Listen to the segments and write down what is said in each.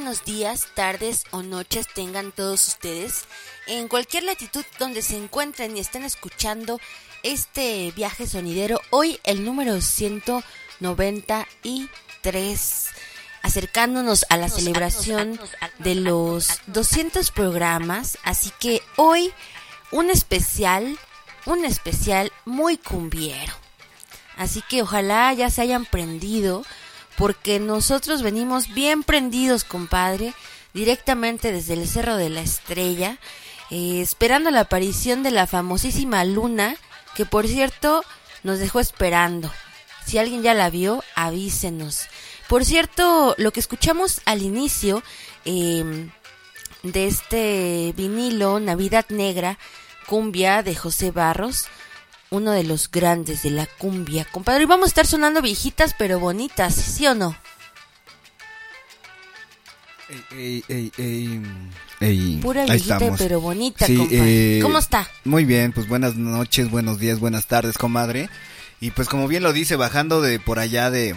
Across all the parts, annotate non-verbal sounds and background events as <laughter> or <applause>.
buenos días, tardes o noches tengan todos ustedes en cualquier latitud donde se encuentren y estén escuchando este viaje sonidero. Hoy el número 193, acercándonos a la celebración de los 200 programas. Así que hoy un especial, un especial muy cumbiero. Así que ojalá ya se hayan prendido porque nosotros venimos bien prendidos, compadre, directamente desde el Cerro de la Estrella, eh, esperando la aparición de la famosísima luna, que por cierto nos dejó esperando. Si alguien ya la vio, avísenos. Por cierto, lo que escuchamos al inicio em, de este vinilo, Navidad Negra, cumbia de José Barros, uno de los grandes de la cumbia, compadre. Y vamos a estar sonando viejitas pero bonitas, ¿sí o no? Ey, ey, ey, ey. Pura viejita pero bonita, compadre. Eh, ¿Cómo está? Muy bien, pues buenas noches, buenos días, buenas tardes, comadre. Y pues como bien lo dice, bajando de por allá de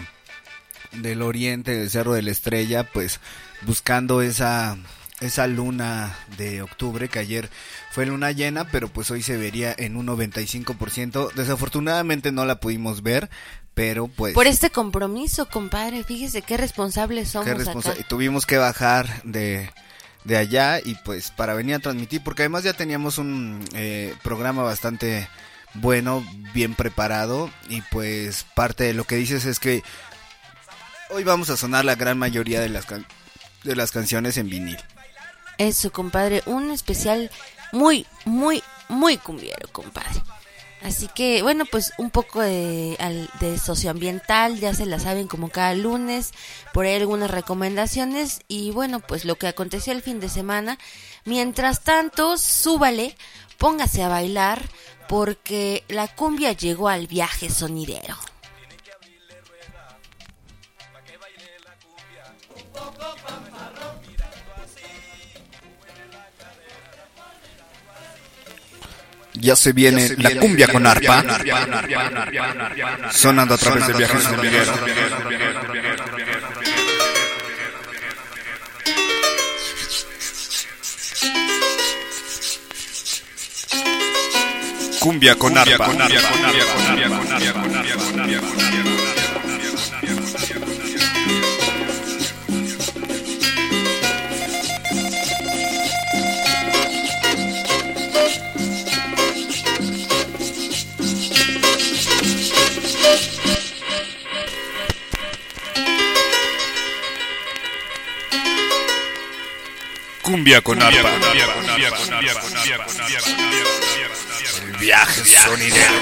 del oriente, del Cerro de la Estrella, pues buscando esa esa luna de octubre que ayer fue luna llena, pero pues hoy se vería en un 95%. Desafortunadamente no la pudimos ver, pero pues... Por este compromiso, compadre, fíjese qué responsables somos qué responsa acá. Tuvimos que bajar de, de allá y pues para venir a transmitir, porque además ya teníamos un eh, programa bastante bueno, bien preparado y pues parte de lo que dices es que hoy vamos a sonar la gran mayoría de las, de las canciones en vinil. Eso, compadre, un especial muy, muy, muy cumbiero, compadre. Así que, bueno, pues un poco de, de, socioambiental, ya se la saben como cada lunes, por ahí algunas recomendaciones y bueno, pues lo que aconteció el fin de semana. Mientras tanto, súbale, póngase a bailar, porque la cumbia llegó al viaje sonidero. Ya se viene la cumbia con arpa, sonando a través del viaje sonidero. Cumbia con arpa. Cumbia con arpa. El viaje sonidero.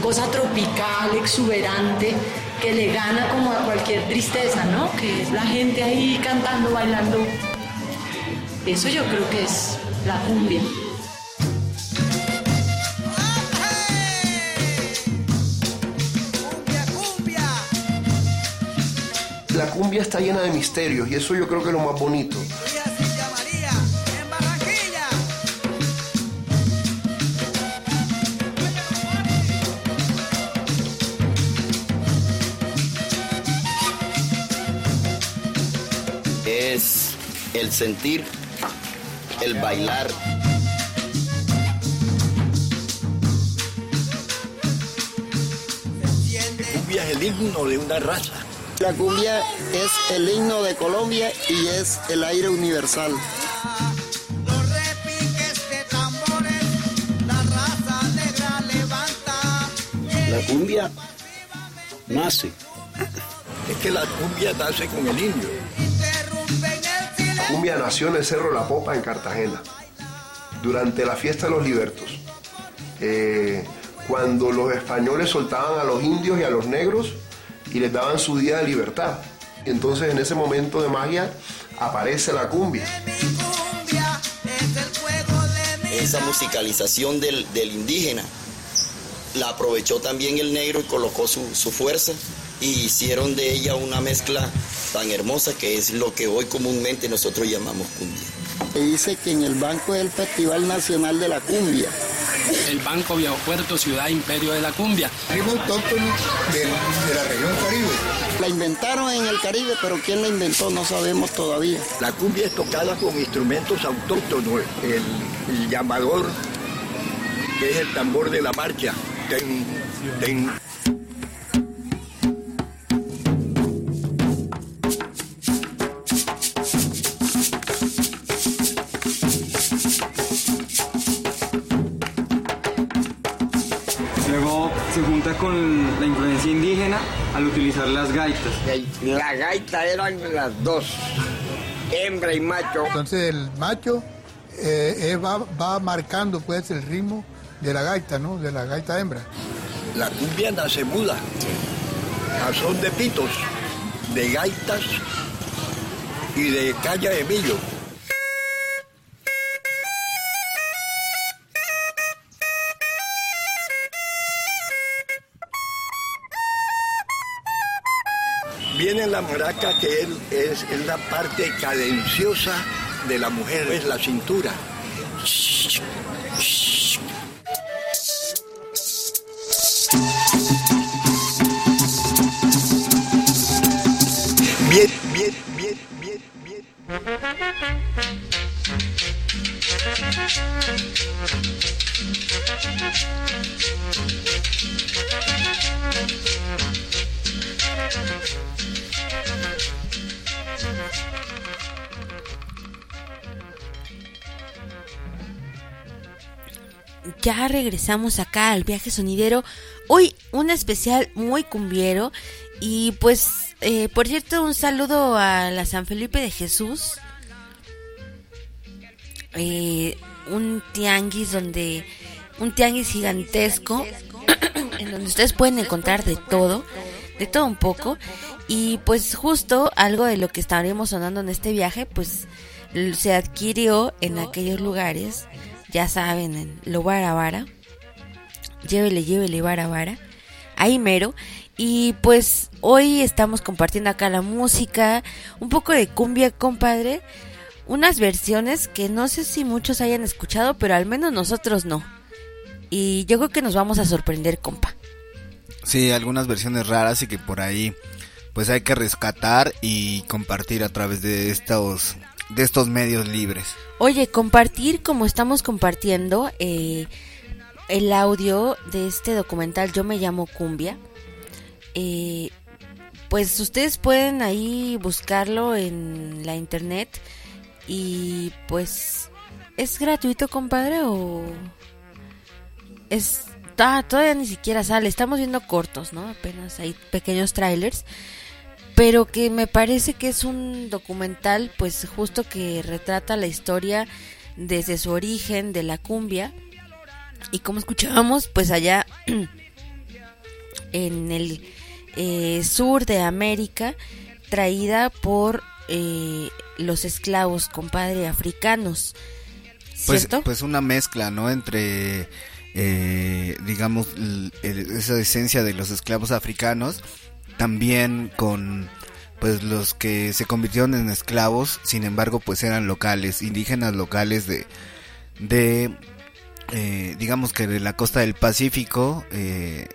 Cosa tropical, exuberante, que le gana como a cualquier tristeza, ¿no? Que es la gente ahí cantando, bailando. Eso yo creo que es la cumbia. La cumbia está llena de misterios y eso yo creo que es lo más bonito. Sentir, el bailar. cumbia es el himno de una raza. La cumbia es el himno de Colombia y es el aire universal. La cumbia nace. Es que la cumbia nace con el indio. Cumbia nació en el Cerro La Popa en Cartagena, durante la fiesta de los libertos. Eh, cuando los españoles soltaban a los indios y a los negros y les daban su día de libertad. Entonces en ese momento de magia aparece la cumbia. Esa musicalización del, del indígena la aprovechó también el negro y colocó su, su fuerza y hicieron de ella una mezcla tan hermosa que es lo que hoy comúnmente nosotros llamamos cumbia. Se dice que en el banco es el Festival Nacional de la Cumbia. El Banco Viejo Puerto, Ciudad Imperio de la Cumbia. Ritmo autóctono de, de la región Caribe. La inventaron en el Caribe, pero quién la inventó no sabemos todavía. La cumbia es tocada con instrumentos autóctonos. El, el llamador, que es el tambor de la marcha. Ten, ten. Con la influencia indígena al utilizar las gaitas. La gaita eran las dos, hembra y macho. Entonces el macho eh, eh, va, va marcando pues el ritmo de la gaita, ¿no? De la gaita hembra. La cumbia nace muda. A son de pitos, de gaitas y de caña de millo. La maraca que él es, es la parte cadenciosa de la mujer, es la cintura. Bien, bien, bien, bien, bien. Ya regresamos acá al viaje sonidero. Hoy un especial muy cumbiero. Y pues, eh, por cierto, un saludo a la San Felipe de Jesús. Eh, un tianguis donde, un tianguis gigantesco, <coughs> en donde ustedes pueden encontrar de todo, de todo un poco. Y pues justo algo de lo que estaríamos sonando en este viaje, pues se adquirió en aquellos lugares ya saben, en lo vara vara. Llévele, llévele, vara vara. Ahí mero. Y pues hoy estamos compartiendo acá la música, un poco de cumbia, compadre. Unas versiones que no sé si muchos hayan escuchado, pero al menos nosotros no. Y yo creo que nos vamos a sorprender, compa. Sí, algunas versiones raras y que por ahí pues hay que rescatar y compartir a través de estos de estos medios libres. Oye, compartir como estamos compartiendo eh, el audio de este documental Yo me llamo Cumbia. Eh, pues ustedes pueden ahí buscarlo en la internet y pues es gratuito, compadre, o es todavía ni siquiera sale. Estamos viendo cortos, ¿no? Apenas hay pequeños trailers pero que me parece que es un documental pues justo que retrata la historia desde su origen de la cumbia y como escuchábamos pues allá en el eh, sur de América traída por eh, los esclavos compadre africanos ¿cierto? Pues, pues una mezcla no entre eh, digamos esa esencia de los esclavos africanos también con pues los que se convirtieron en esclavos, sin embargo, pues eran locales, indígenas locales de, de eh, digamos que de la costa del Pacífico, eh,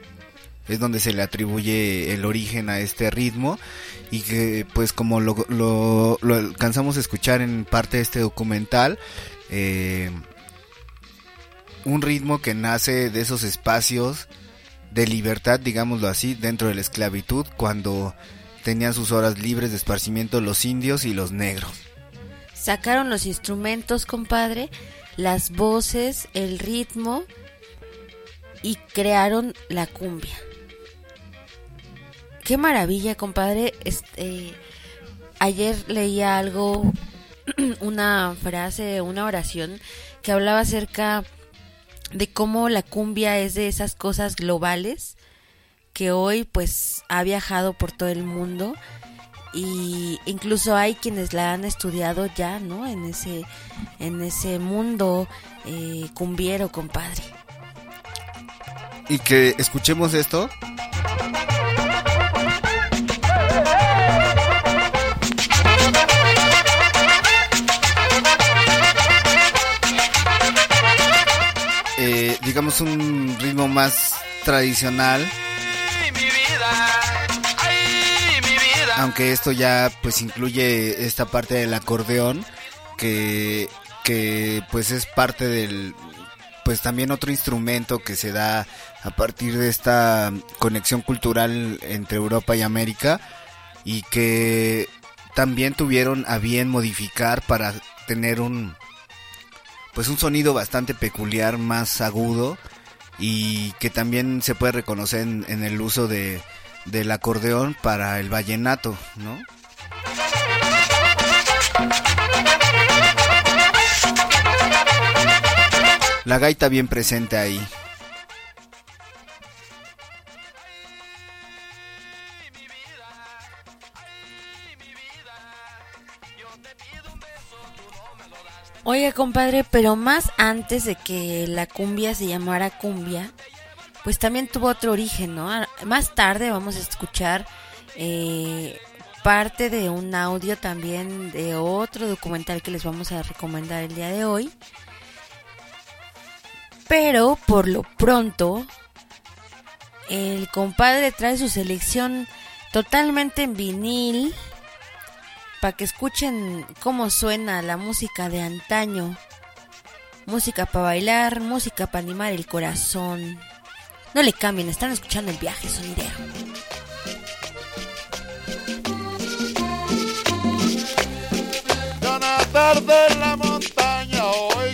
es donde se le atribuye el origen a este ritmo y que pues como lo, lo, lo alcanzamos a escuchar en parte de este documental, eh, un ritmo que nace de esos espacios de libertad, digámoslo así, dentro de la esclavitud, cuando tenían sus horas libres de esparcimiento los indios y los negros. Sacaron los instrumentos, compadre, las voces, el ritmo y crearon la cumbia. Qué maravilla, compadre. Este, ayer leía algo, <clears throat> una frase, una oración que hablaba acerca de cómo la cumbia es de esas cosas globales que hoy pues ha viajado por todo el mundo y incluso hay quienes la han estudiado ya, ¿no? En ese en ese mundo eh, cumbiero, compadre. Y que escuchemos esto. Digamos un ritmo más tradicional. Aunque esto ya pues incluye esta parte del acordeón que, que pues es parte del pues también otro instrumento que se da a partir de esta conexión cultural entre Europa y América y que también tuvieron a bien modificar para tener un pues un sonido bastante peculiar más agudo y que también se puede reconocer en, el uso de, del acordeón para el vallenato, ¿no? La gaita bien presente ahí. Oye, compadre, pero más antes de que la cumbia se llamara cumbia, pues también tuvo otro origen, ¿no? Ah, más tarde vamos a escuchar eh, parte de un audio también de otro documental que les vamos a recomendar el día de hoy. Pero por lo pronto, el compadre trae su selección totalmente en vinil para que escuchen cómo suena la música de antaño. Música para bailar, música para animar el corazón. No le cambien, están escuchando el viaje sonidero. En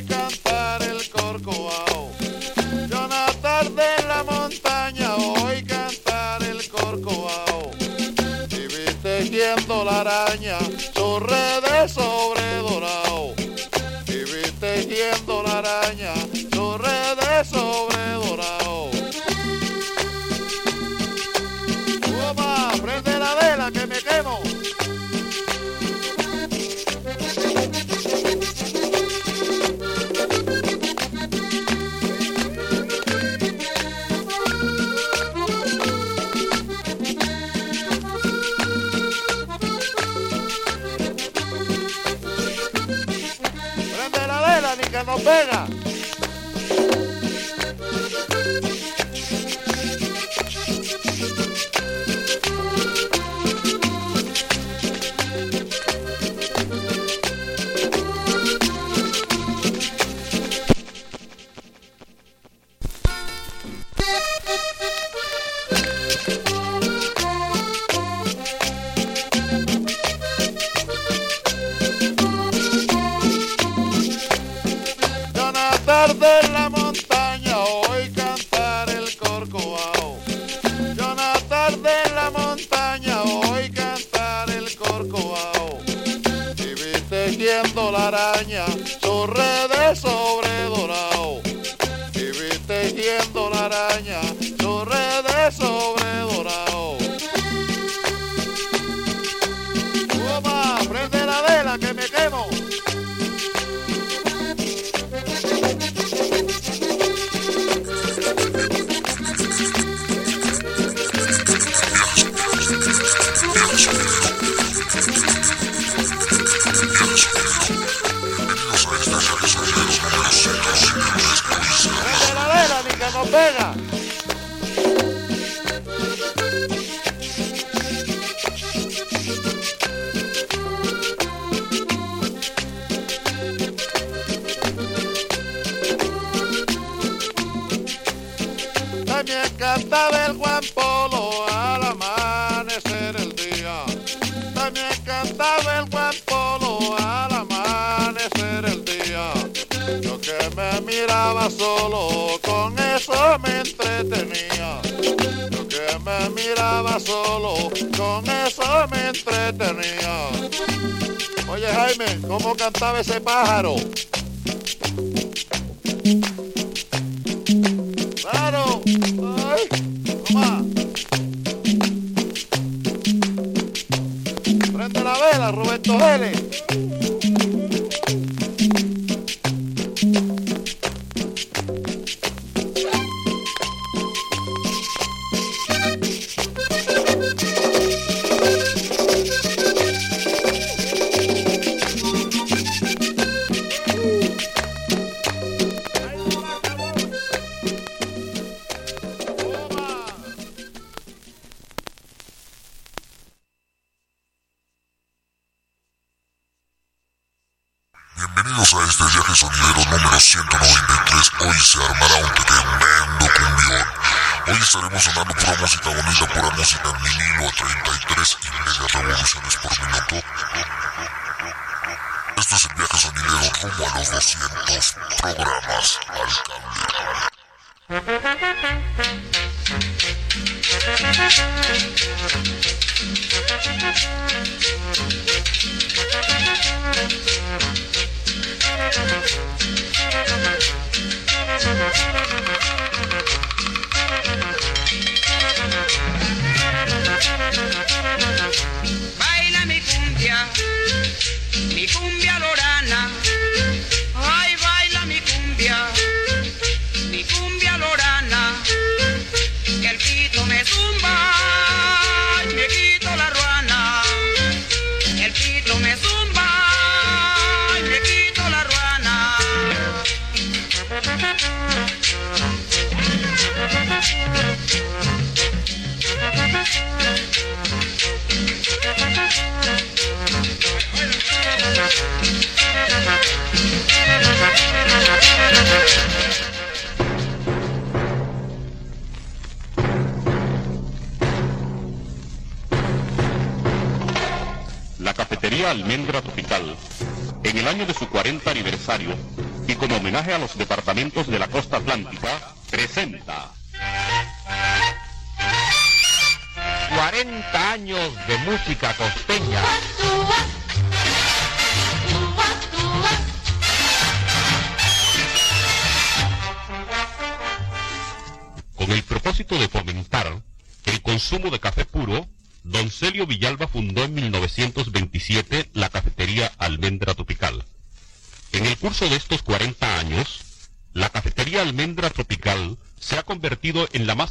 pega. Pájaro? Claro. Ay, toma. Prende la vela, Roberto Vélez.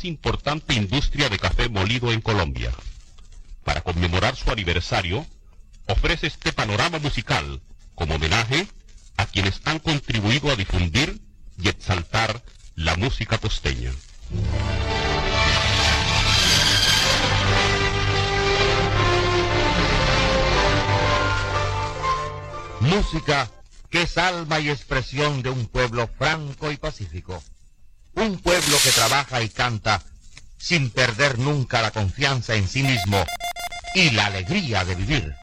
Importante industria de café molido en Colombia. Para conmemorar su aniversario, ofrece este panorama musical como homenaje a quienes han contribuido a difundir y exaltar la música costeña. Música que es alma y expresión de un pueblo franco y pacífico. Un y canta sin perder nunca la confianza en sí mismo y la alegría de vivir.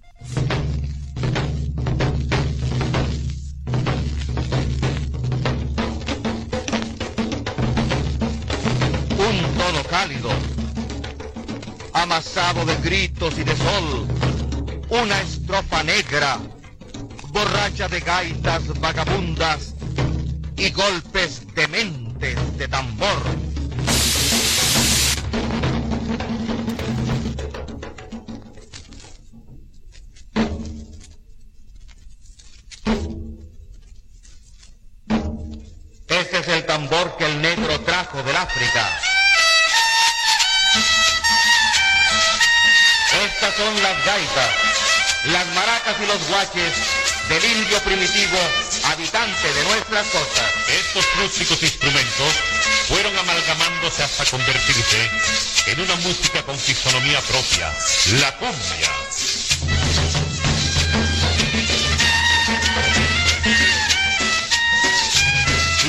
Un tono cálido, amasado de gritos y de sol, una estrofa negra, borracha de gaitas vagabundas y golpes dementes de tambor. Las gaitas, las maracas y los guaches del indio primitivo, habitante de nuestras costas. Estos rústicos instrumentos fueron amalgamándose hasta convertirse en una música con fisonomía propia, la cumbia.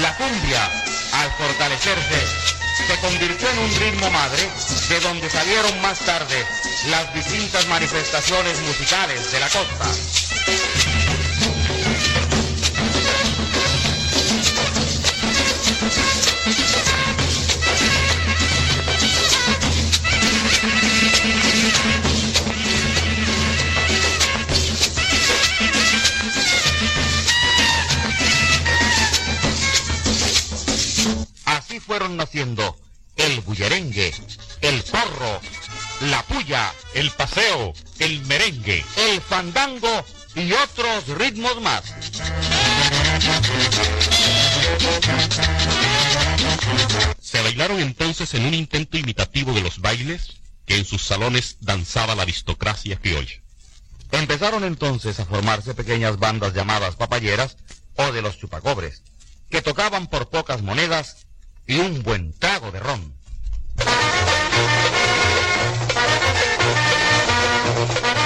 La cumbia, al fortalecerse, se convirtió en un ritmo madre de donde salieron más tarde las distintas manifestaciones musicales de la costa. El paseo, el merengue, el fandango y otros ritmos más. Se bailaron entonces en un intento imitativo de los bailes que en sus salones danzaba la aristocracia criolla. Empezaron entonces a formarse pequeñas bandas llamadas papayeras o de los chupacobres, que tocaban por pocas monedas y un buen trago de ron. Thank you.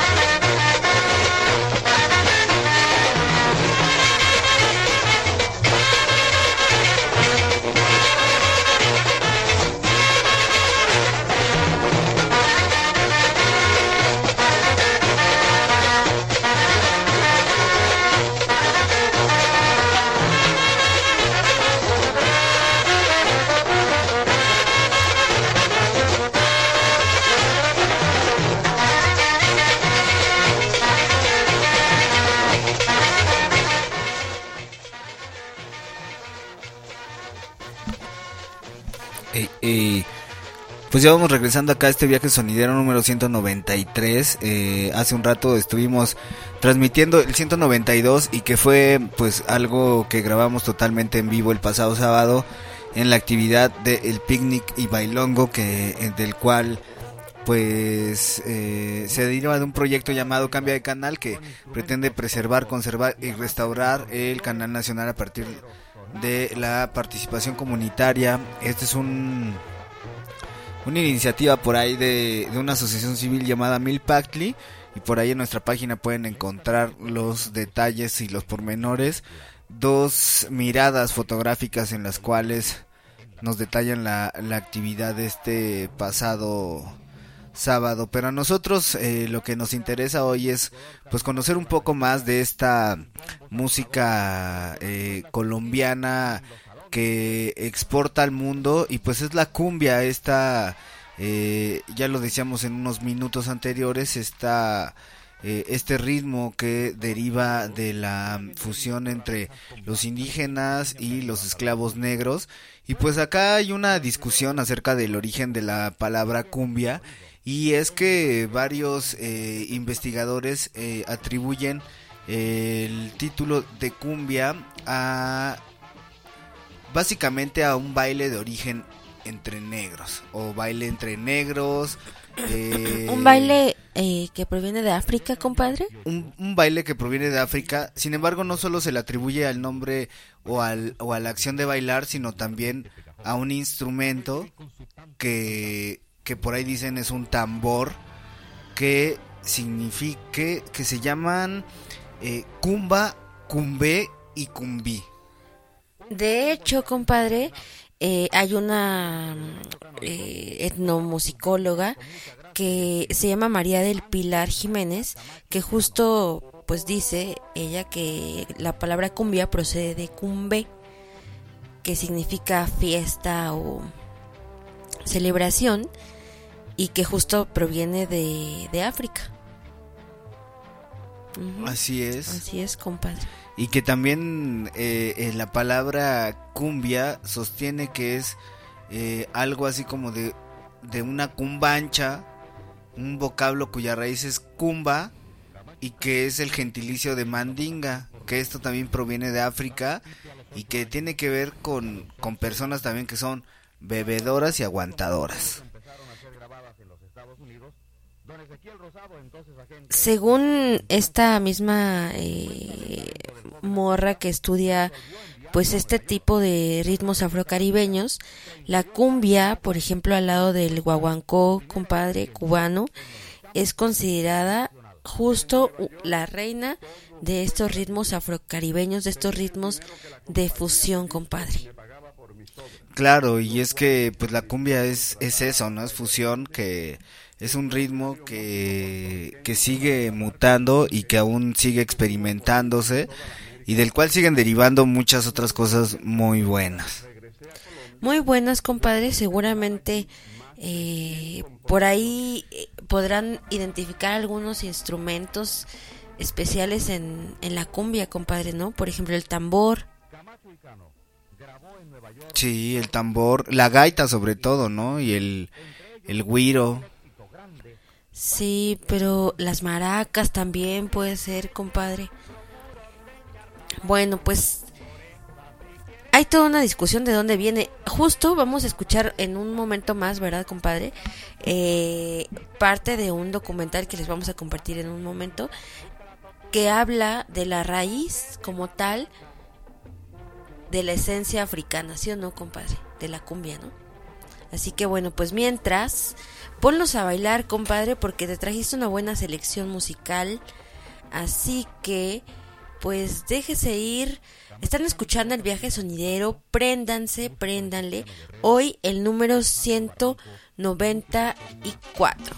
Eh, pues ya vamos regresando acá a este viaje sonidero número 193. Eh, hace un rato estuvimos transmitiendo el 192 y que fue pues algo que grabamos totalmente en vivo el pasado sábado en la actividad del picnic y bailongo que eh, del cual pues eh, se deriva de un proyecto llamado Cambia de Canal que pretende preservar, conservar y restaurar el canal nacional a partir de la participación comunitaria. Este es un una iniciativa por ahí de, de una asociación civil llamada Milpactli y por ahí en nuestra página pueden encontrar los detalles y los pormenores, dos miradas fotográficas en las cuales nos detallan la, la actividad de este pasado sábado. Pero a nosotros eh, lo que nos interesa hoy es pues conocer un poco más de esta música eh, colombiana que exporta al mundo y pues es la cumbia esta eh, ya lo decíamos en unos minutos anteriores esta eh, este ritmo que deriva de la fusión entre los indígenas y los esclavos negros y pues acá hay una discusión acerca del origen de la palabra cumbia y es que varios eh, investigadores eh, atribuyen el título de cumbia a básicamente a un baile de origen entre negros o baile entre negros eh, ¿Un baile eh, que proviene de África, compadre? un, un baile que proviene de África sin embargo no solo se le atribuye al nombre o, al, o a la acción de bailar sino también a un instrumento que, que por ahí dicen es un tambor que signifique que se llaman eh, cumba, cumbé y cumbí. De hecho, compadre, eh, hay una eh, etnomusicóloga que se llama María del Pilar Jiménez, que justo pues dice ella que la palabra cumbia procede de cumbe, que significa fiesta o celebración, y que justo proviene de, de África. Así es. Así es, compadre. Y que también eh, eh, la palabra cumbia sostiene que es eh, algo así como de, de una cumbancha, un vocablo cuya raíz es cumba y que es el gentilicio de mandinga, que esto también proviene de África y que tiene que ver con, con personas también que son bebedoras y aguantadoras. Según esta misma eh, morra que estudia pues este tipo de ritmos afrocaribeños, la cumbia, por ejemplo, al lado del guaguancó, compadre cubano, es considerada justo la reina de estos ritmos afrocaribeños, de estos ritmos de fusión, compadre. Claro, y es que pues la cumbia es, es eso, ¿no? Es fusión, que es un ritmo que, que sigue mutando y que aún sigue experimentándose y del cual siguen derivando muchas otras cosas muy buenas. Muy buenas, compadre. Seguramente eh, por ahí eh, podrán identificar algunos instrumentos especiales en, en la cumbia, compadre, ¿no? Por ejemplo, el tambor. Sí, el tambor, la gaita sobre todo, ¿no? Y el, el güiro. Sí, pero las maracas también puede ser, compadre. Bueno, pues hay toda una discusión de dónde viene. Justo vamos a escuchar en un momento más, ¿verdad, compadre? Eh, parte de un documental que les vamos a compartir en un momento que habla de la raíz como tal de la esencia africana, ¿sí o no, compadre? De la cumbia, ¿no? Así que bueno, pues mientras, ponlos a bailar, compadre, porque te trajiste una buena selección musical. Así que, pues déjese ir. Están escuchando el viaje sonidero. Préndanse, préndanle. Hoy el número 194.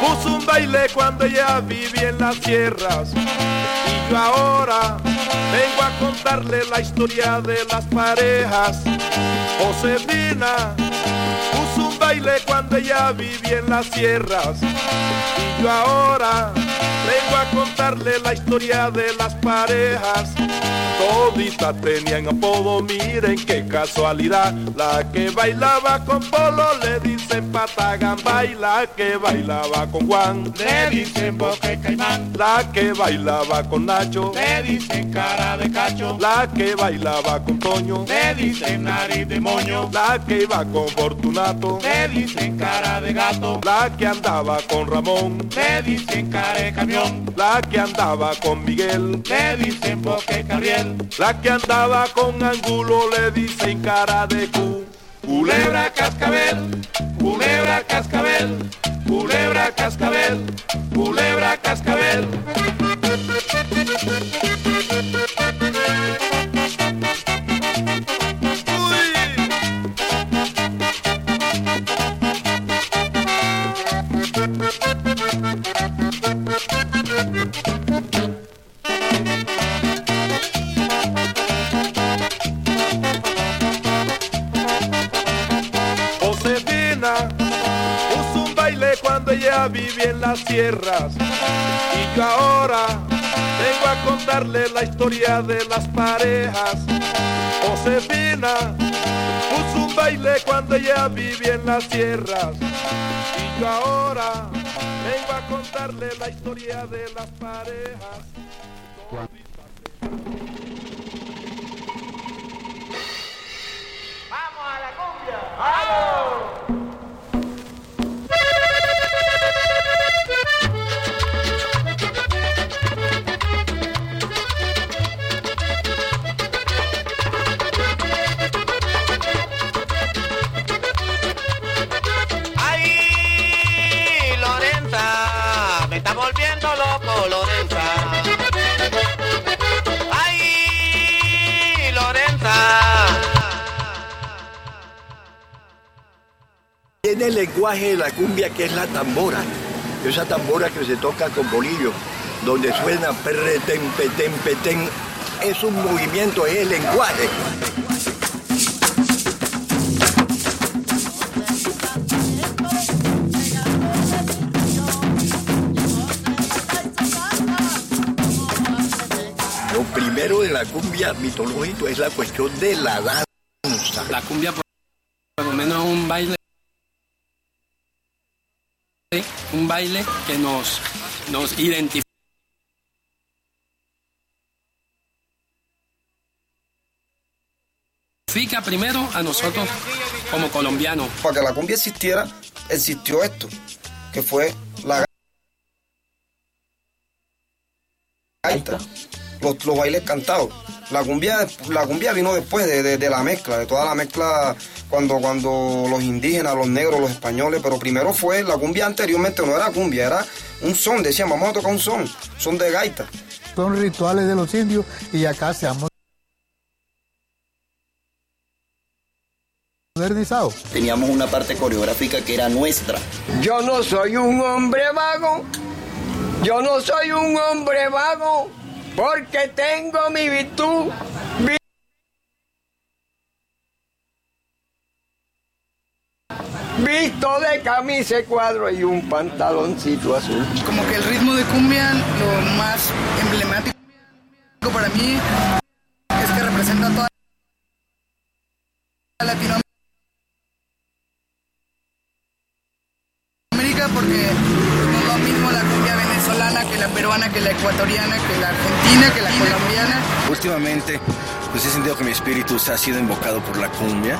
Puso un baile cuando ella vivía en las sierras yo ahora vengo a contarle la historia de las parejas. Josefina puso un baile cuando ella vivía en las sierras y yo ahora vengo a contarle la historia de las parejas. Toditas tenían apodo, miren qué casualidad. La que bailaba con Polo le dicen Patagamba y la que bailaba con Juan Le dicen boca y caimán, la que bailaba con Nacho, le dicen cara de cacho, la que bailaba con Toño, le dicen nariz de moño, la que iba con Fortunato, le dicen cara de gato, la que andaba con Ramón, le dicen cara de camión, la que andaba con Miguel, le dicen boca y carriel, la que andaba con Angulo le dicen cara de cu. culebra cascabel, culebra cascabel, culebra cascabel, culebra cascabel. Las y yo ahora vengo a contarle la historia de las parejas. Josefina puso un baile cuando ella vivía en las sierras y yo ahora vengo a contarle la historia de las parejas. ¡Vamos a la cumbia! El lenguaje de la cumbia que es la tambora. Esa tambora que se toca con bolillo, donde suena perre, tempe, tempe, ten. Es un movimiento, es el lenguaje. Lo primero de la cumbia mitológico es la cuestión de la danza. La cumbia por lo menos es un baile un baile que nos, nos identifica. primero a nosotros como colombianos. Para que la cumbia existiera, existió esto, que fue la gaita, los, los bailes cantados. La cumbia, la cumbia vino después de, de, la mezcla, de toda la mezcla cuando, cuando los indígenas, los negros, los españoles, pero primero fue, la cumbia anteriormente no era cumbia, era un son, decían, vamos a tocar un son, son de gaita. Son rituales de los indios y acá se han. Teníamos una parte coreográfica que era nuestra. Yo no soy un hombre vago, yo no soy un hombre vago porque tengo mi virtud. Vi- Visto de camisa cuadro y un pantaloncito azul. Como que el ritmo de cumbia, lo más emblemático para mí es que representa toda Latinoamérica se ha sido invocado por la cumbia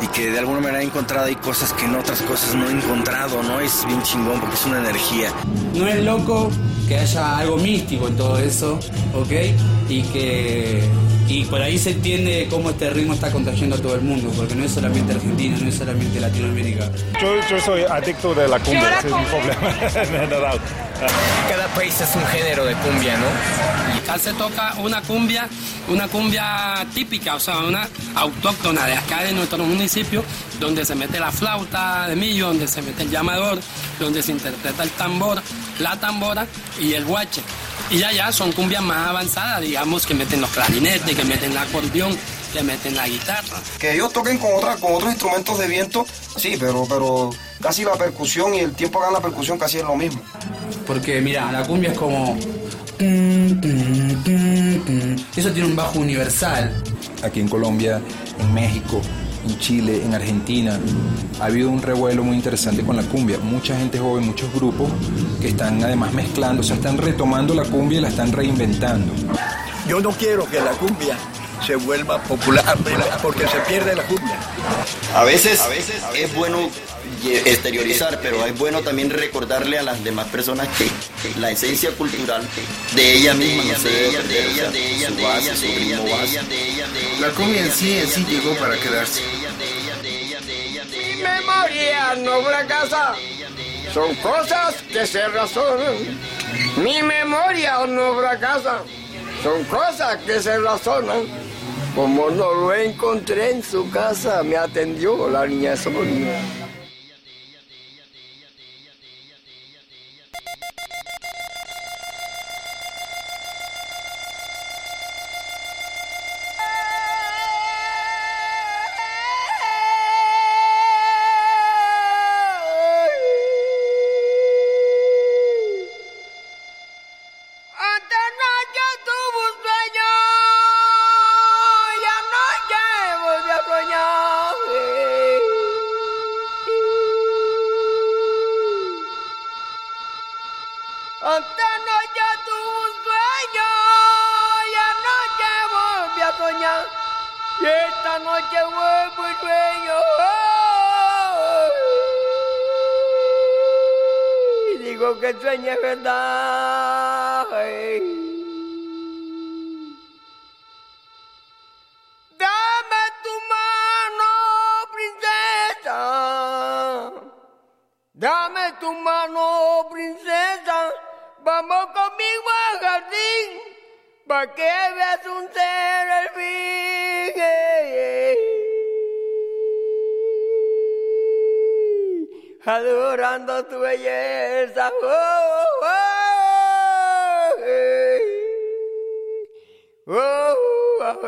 y que de alguna manera he encontrado ahí cosas que en otras cosas no he encontrado, ¿no? Es bien chingón porque es una energía. No es loco que haya algo místico en todo eso, ¿ok? Y que y por ahí se entiende cómo este ritmo está contagiando a todo el mundo, porque no es solamente Argentina, no es solamente Latinoamérica. Yo, yo soy adicto de la cumbia, ese es mi problema. <laughs> Cada país es un género de cumbia, ¿no? Y acá se toca una cumbia, una cumbia típica, o sea, una autóctona de acá de nuestro municipio, donde se mete la flauta de millo, donde se mete el llamador, donde se interpreta el tambor, la tambora y el guache. Y ya ya son cumbias más avanzadas, digamos, que meten los clarinetes, que meten el acordeón, que meten la guitarra. Que ellos toquen con, otra, con otros instrumentos de viento, sí, pero, pero casi la percusión y el tiempo que hagan la percusión casi es lo mismo. Porque mira, la cumbia es como... Eso tiene un bajo universal. aquí en Colombia, en México, en Chile, en Argentina. Ha habido un revuelo muy interesante con la cumbia. Mucha gente joven, muchos grupos que están además mezclando, o sea, están retomando la cumbia y la están reinventando. Yo no quiero que la cumbia se vuelva popular porque se pierde la cumbia. A veces, es bueno exteriorizar, pero es bueno también recordarle a las demás personas que la esencia cultural de ella misma no se debe perder, o sea, su base, su ritmo base. La cumbia en sí, en sí llegó para quedarse. Mi memoria no fracasa. Son cosas que se razonan. Mi memoria no fracasa. Son cosas que se razonan. Como no lo encontré en su casa, me atendió la niña Sonia. Pa' que un ser fin. Adorando tu belleza. Oh. Oh, oh,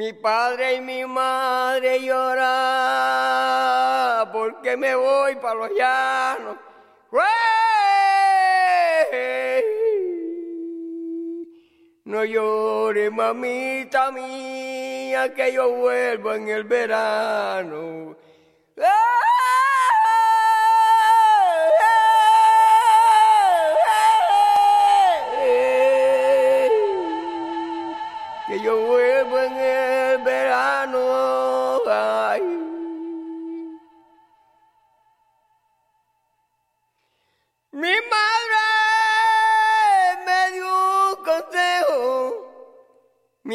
Mi padre y mi madre lloran porque me voy para los llanos. No llores, mamita mía, que yo vuelvo en el verano.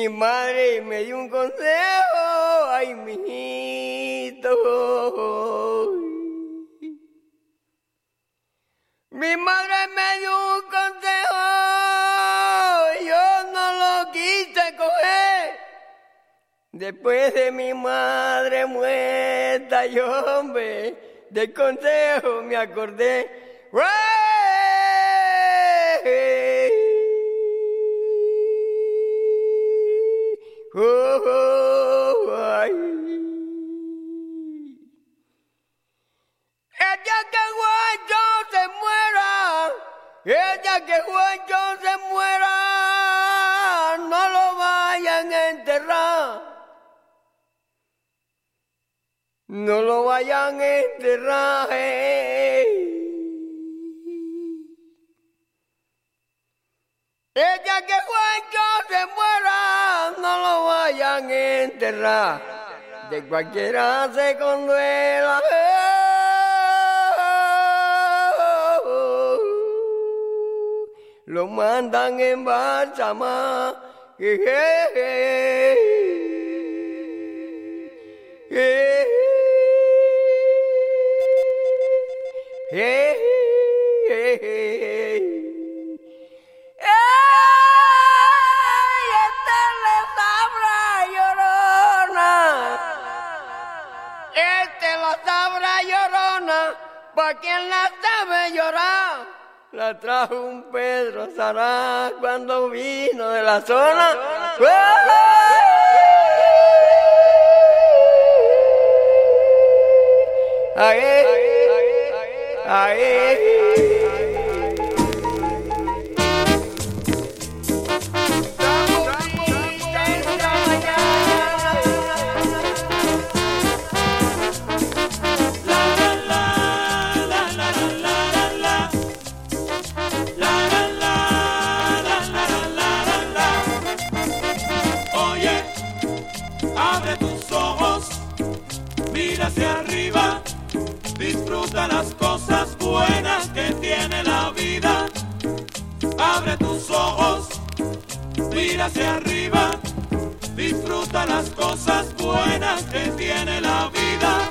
Mi madre me dio un consejo. ay, mijito. Mi madre me dio un consejo, yo no lo quise coger. Después de mi madre muerta, yo, hombre, del consejo me acordé. Oh, El día que Juancho se muera, el día que Juancho se muera, no lo vayan a enterrar. No lo vayan a enterrar. El día que Juancho se muera, no lo vayan a enterrar. De cualquiera se conduela. Lo mandan en balsamar. ¡Ey! Pa' quien la sabe llorar. La trajo un Pedro Sará cuando vino de la zona. ¡Ay! ¡Ay! Oye, las cosas buenas que tiene la vida. Abre tus ojos, mira hacia arriba, disfruta las cosas buenas que tiene la vida.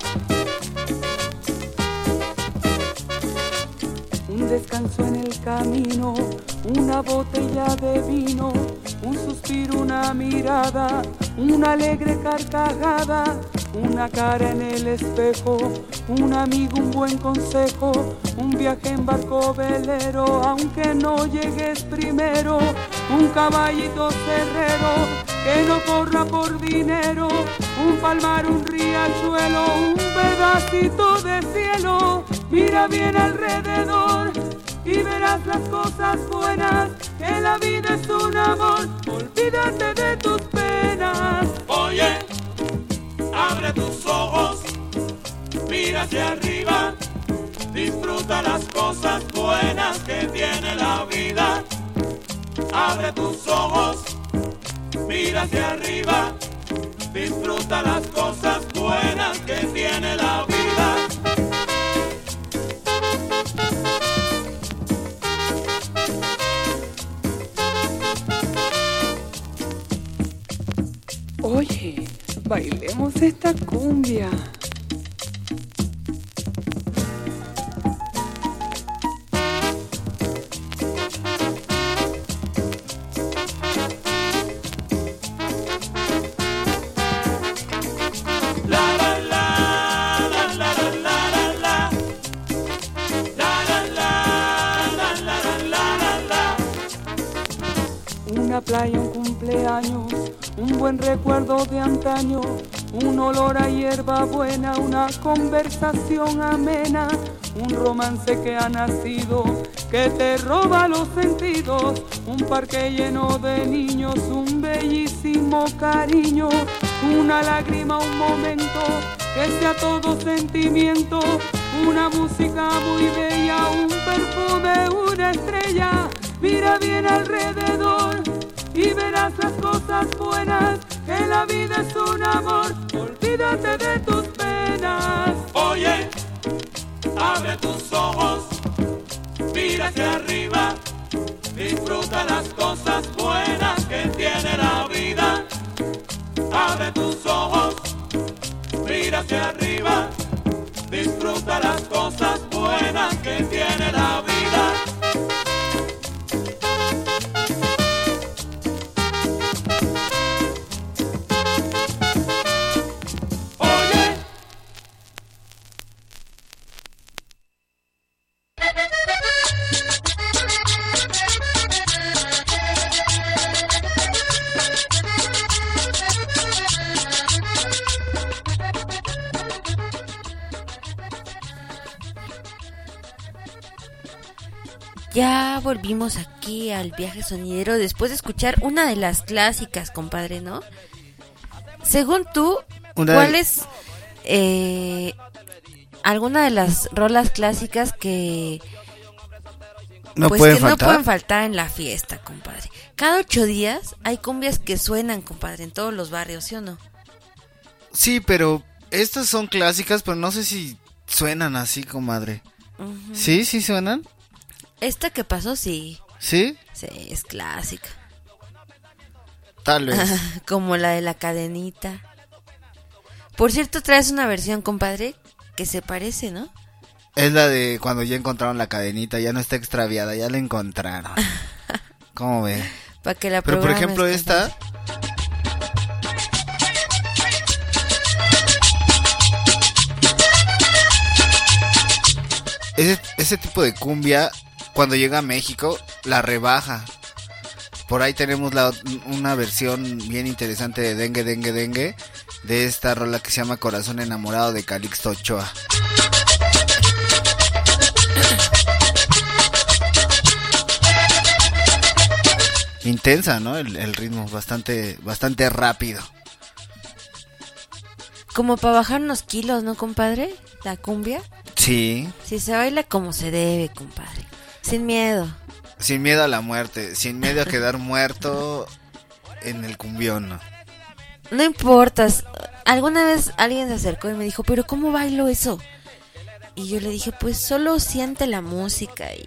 un descanso en el camino, una botella de vino, un suspiro, una mirada, una alegre carcajada, una cara en el espejo, un amigo, un buen consejo, un viaje en barco velero, aunque no llegues primero, un caballito cerrero que no corra por dinero, un palmar, un riachuelo, un pedacito de cielo, mira bien alrededor y verás las cosas buenas, que la vida es un amor, olvídate de tus penas. Oye, abre tus ojos, mira hacia arriba, disfruta las cosas buenas que tiene la vida. Abre tus ojos, mira hacia arriba, disfruta las cosas buenas que tiene la vida. Oye, bailemos esta cumbia. Un olor a hierba buena, una conversación amena, un romance que ha nacido, que te roba los sentidos, un parque lleno de niños, un bellísimo cariño, una lágrima, un momento, que sea todo sentimiento, una música muy bella, un perfume, una estrella, mira bien alrededor y verás las cosas buenas, que la vida es un amor, olvídate de tus penas. Oye, abre tus ojos, mira hacia arriba, disfruta las cosas buenas que tiene la vida. Abre tus ojos, hacia arriba. Disfruta las cosas buenas que tiene la vida. Volvimos aquí al viaje sonidero después de escuchar una de las clásicas, compadre, ¿no? Según tú, Una ¿cuál de- es eh, alguna de las rolas clásicas que No pues pueden que faltar. no pueden faltar en la fiesta, compadre? Cada ocho días hay cumbias que suenan, compadre, en todos los barrios, ¿sí o no? Sí, pero estas son clásicas, pero no sé si suenan así, comadre. Ujú. ¿Sí? ¿Sí suenan? Esta que pasó, sí. ¿Sí? Sí, es clásica. Tal vez. <laughs> Como la de la cadenita. Por cierto, traes una versión, compadre, que se parece, ¿no? Es la de cuando ya encontraron la cadenita, ya no está extraviada, ya la encontraron. <laughs> ¿Cómo ve? Para que la Pero por ejemplo esta... Ese, ese tipo de cumbia, cuando llega a México, la rebaja. Por ahí tenemos la, una versión bien interesante de Dengue, Dengue, Dengue, de esta rola que se llama Corazón Enamorado de Calixto Ochoa. <clears throat> Intensa, ¿no? El, el ritmo, bastante, bastante rápido. Como para bajar unos kilos, ¿no, compadre? La cumbia. Sí, Si se baila como se debe, compadre. Sin miedo. sin miedo a la muerte, sin miedo a quedar muerto en el cumbión, ¿no? No importa. Alguna vez alguien se acercó y me dijo, pero ¿cómo bailo eso? Y yo le dije, pues solo siente la música y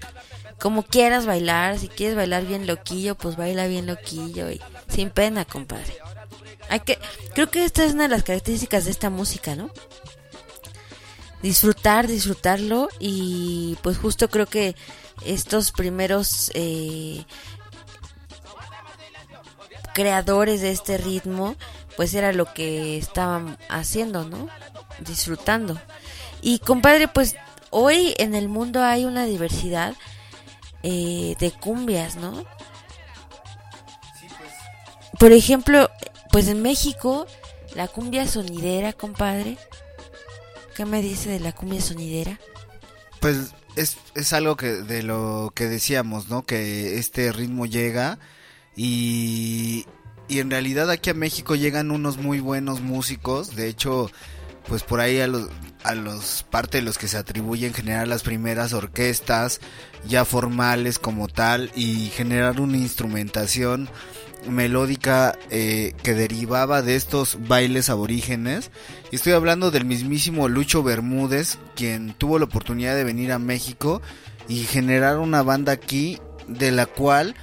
como quieras bailar. Si quieres bailar bien loquillo, pues baila bien loquillo y sin pena, compadre. Hay que, creo que esta es una de las características de esta música, ¿no? Disfrutar, disfrutarlo y pues justo creo que estos primeros eh, creadores de este ritmo, pues era lo que estaban haciendo, ¿no? Disfrutando. Y compadre, pues hoy en el mundo hay una diversidad eh, de cumbias, ¿no? Por ejemplo, pues en México, la cumbia sonidera, compadre. ¿Qué me dice de la cumbia sonidera? Pues es, es algo que de lo que decíamos, ¿no? Que este ritmo llega y, y en realidad aquí a México llegan unos muy buenos músicos. De hecho, pues por ahí a los, a los parte de los que se atribuyen generar las primeras orquestas ya formales como tal y generar una instrumentación melódica eh, que derivaba de estos bailes aborígenes. Y estoy hablando del mismísimo Lucho Bermúdez, quien tuvo la oportunidad de venir a México y generar una banda aquí de la cual,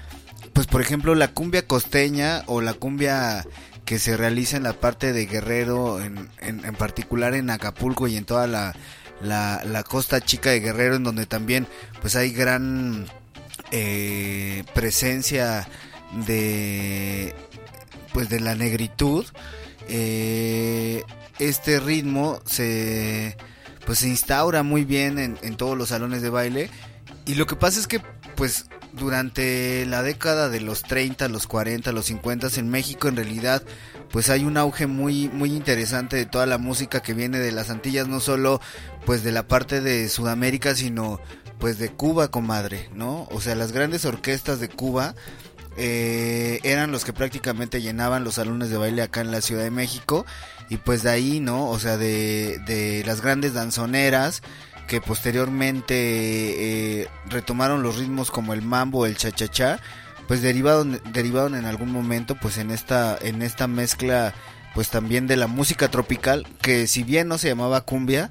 pues por ejemplo, la cumbia costeña o la cumbia que se realiza en la parte de Guerrero, en, en, particular en Acapulco y en toda la, la, la costa chica de Guerrero, en donde también pues hay gran eh, presencia de pues de la negritud eh, este ritmo se pues se instaura muy bien en, en todos los salones de baile y lo que pasa es que pues durante la década de los 30, los 40, los 50 en México en realidad pues hay un auge muy muy interesante de toda la música que viene de las Antillas, no solo pues de la parte de Sudamérica, sino pues de Cuba, comadre, ¿no? O sea, las grandes orquestas de Cuba eh, eran los que prácticamente llenaban los salones de baile acá en la Ciudad de México y pues de ahí, ¿no? O sea, de, de las grandes danzoneras que posteriormente eh, retomaron los ritmos como el mambo, el cha-cha-cha, pues derivaron, derivaron en algún momento pues en esta, en esta mezcla pues también de la música tropical que si bien no se llamaba cumbia,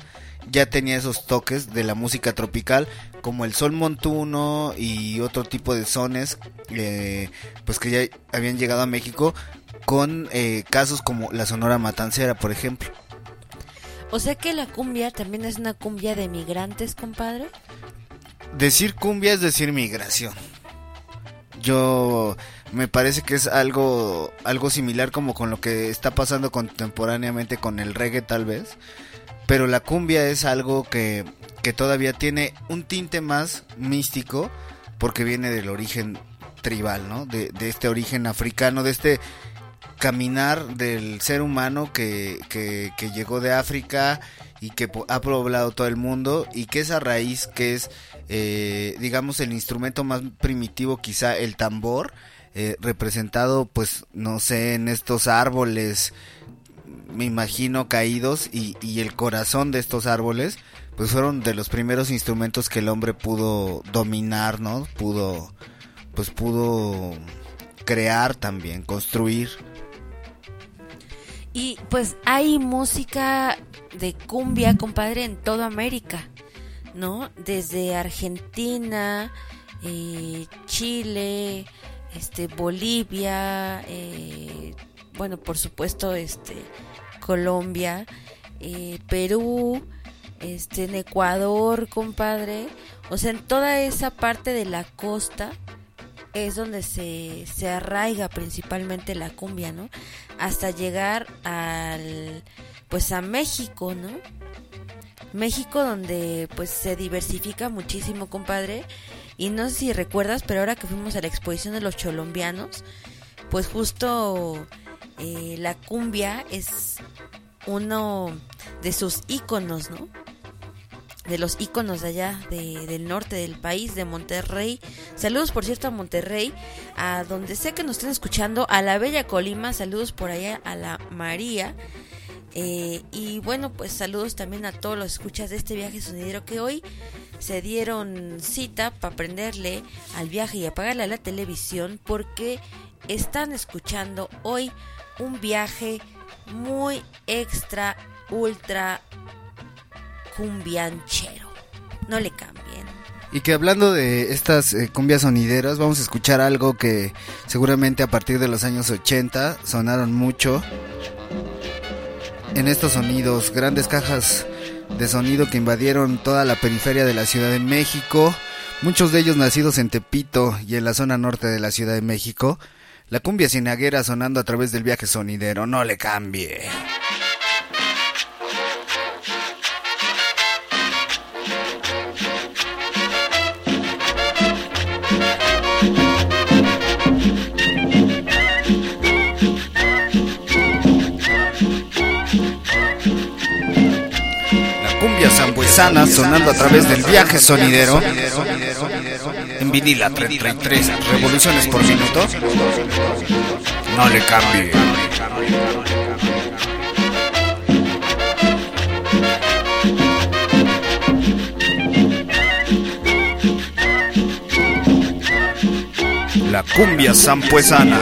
ya tenía esos toques de la música tropical como el sol montuno y otro tipo de sones eh, pues que ya habían llegado a México con eh, casos como la Sonora Matancera por ejemplo O sea que la cumbia también es una cumbia de migrantes, compadre. Decir cumbia es decir migración. Yo me parece que es algo algo similar como con lo que está pasando contemporáneamente con el reggae tal vez, pero la cumbia es algo que que todavía tiene un tinte más místico porque viene del origen tribal, ¿no? De, este origen africano, de este caminar del ser humano que, que, que llegó de África y que ha poblado todo el mundo y que esa raíz que es, eh, digamos, el instrumento más primitivo, quizá el tambor, eh, representado, pues, no sé, en estos árboles, me imagino, caídos y, y el corazón de estos árboles, pues fueron de los primeros instrumentos que el hombre pudo dominar, ¿no? Pudo, pues pudo crear también, construir. Y pues hay música de cumbia, compadre, en toda América, ¿no? Desde Argentina, eh, Chile, este, Bolivia, eh, bueno, por supuesto, este, Colombia, eh, Perú, este, en Ecuador, compadre. O sea, en toda esa parte de la costa es donde se, se arraiga principalmente la cumbia, ¿no? Hasta llegar al, pues a México, ¿no? México donde pues se diversifica muchísimo, compadre. Y no sé si recuerdas, pero ahora que fuimos a la exposición de los cholombianos, pues justo eh, la cumbia es uno de sus íconos, ¿no? De los íconos de allá de- del norte del país, de Monterrey. Saludos, por cierto, a Monterrey, a donde sé que nos estén escuchando, a la Bella Colima, saludos por allá a la María. Eh, y bueno, pues saludos también a todos los escuchas de este viaje sonidero que hoy se dieron cita para aprenderle al viaje y apagarle a la televisión porque están escuchando hoy un viaje muy extra, ultra cumbianchero. No le cambien. Y que hablando de estas eh, cumbias sonideras, vamos a escuchar algo que seguramente a partir de los años 80 sonaron mucho. En estos sonidos, grandes cajas de sonido que invadieron toda la periferia de la Ciudad de México, muchos de ellos nacidos en Tepito y en la zona norte de la Ciudad de México. La cumbia cinaguera sonando a través del viaje sonidero, no le cambie. Zambuesana sonando a través del viaje sonidero. En vinila 33 revoluciones por minuto. No le cambie. La cumbia zampuesana.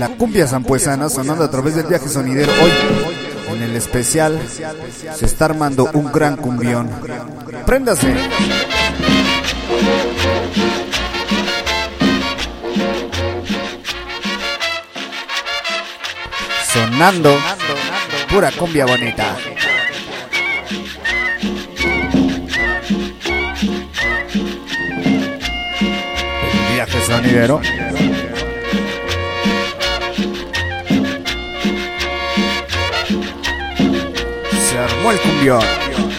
La cumbia zampuesana sonando a través del viaje sonidero hoy. En el especial se está armando un gran cumbión. Préndase. Sonando pura cumbia bonita. El viaje sonidero. El cumbión.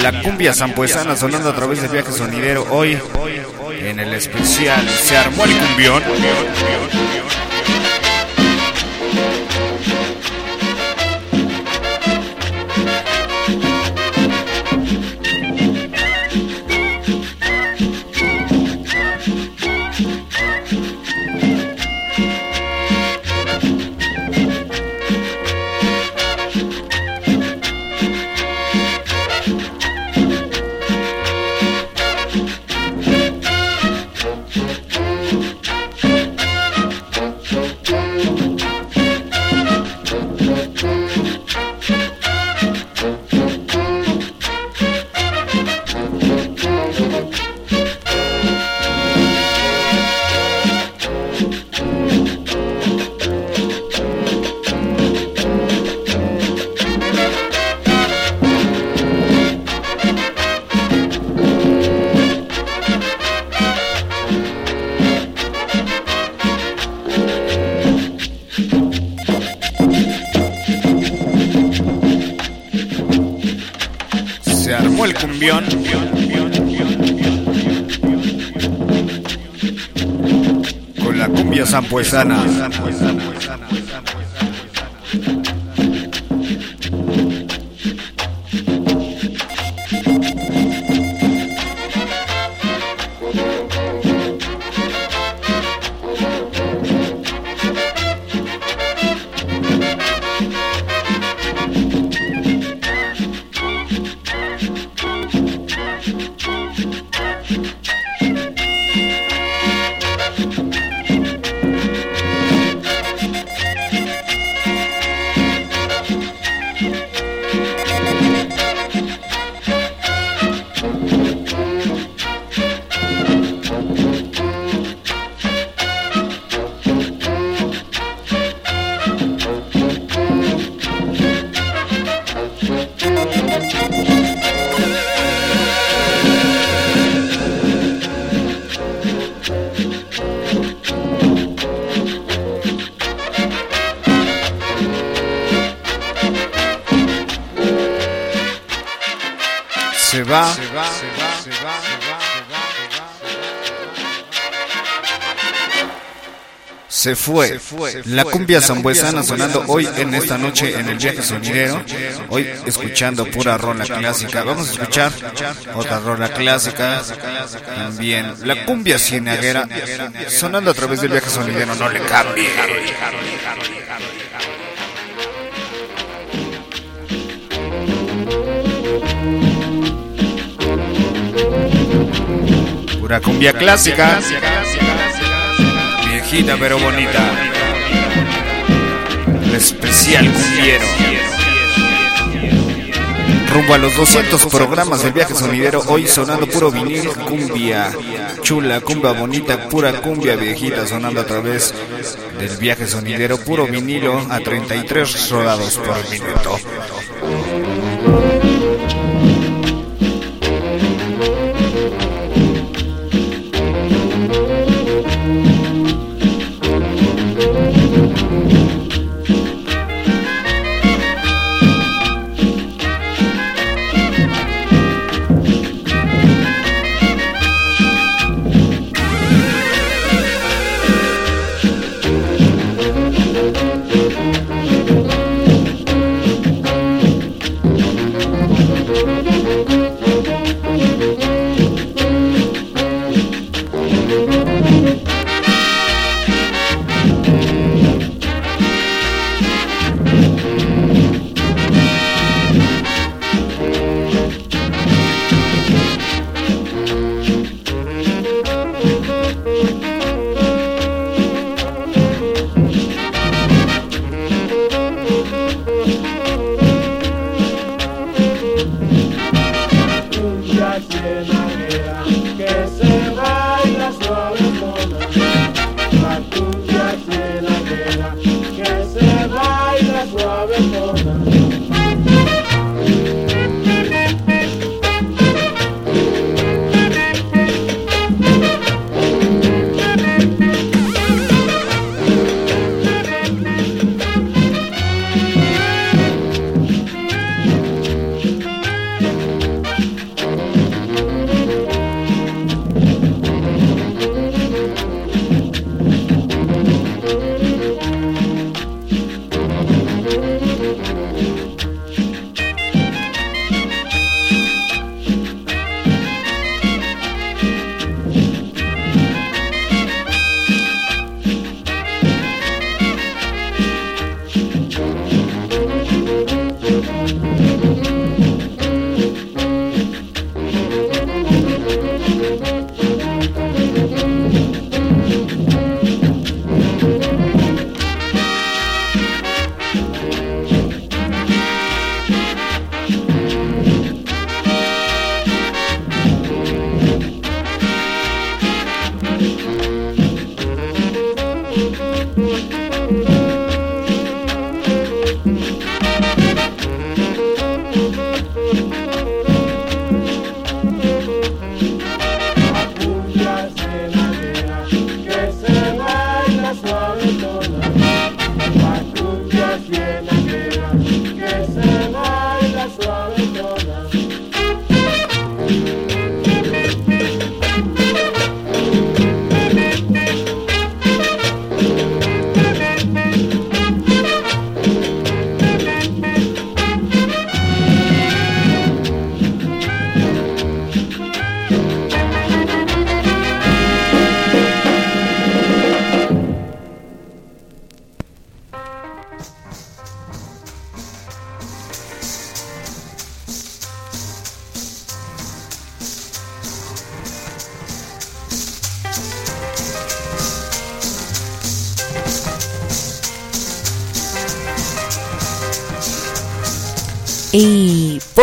La cumbia zampuesana sonando a través del viaje sonidero hoy en el especial. Se armó el cumbión. El cumbión. Con la cumbia zampuesana. Se fue. La cumbia zambuesana sonando hoy en esta noche en el viaje sonidero. Hoy escuchando pura rola clásica. Vamos a escuchar otra rola clásica. También la cumbia cienaguera sonando a través del viaje sonidero. No le cambie. Pura cumbia clásica. Viejita pero bonita. El especial cumbiero. Rumbo a los 200 programas del viaje sonidero, hoy sonando puro vinil, cumbia chula, cumbia bonita, pura cumbia viejita, sonando a través del viaje sonidero, puro vinilo a 33 rodados por minuto.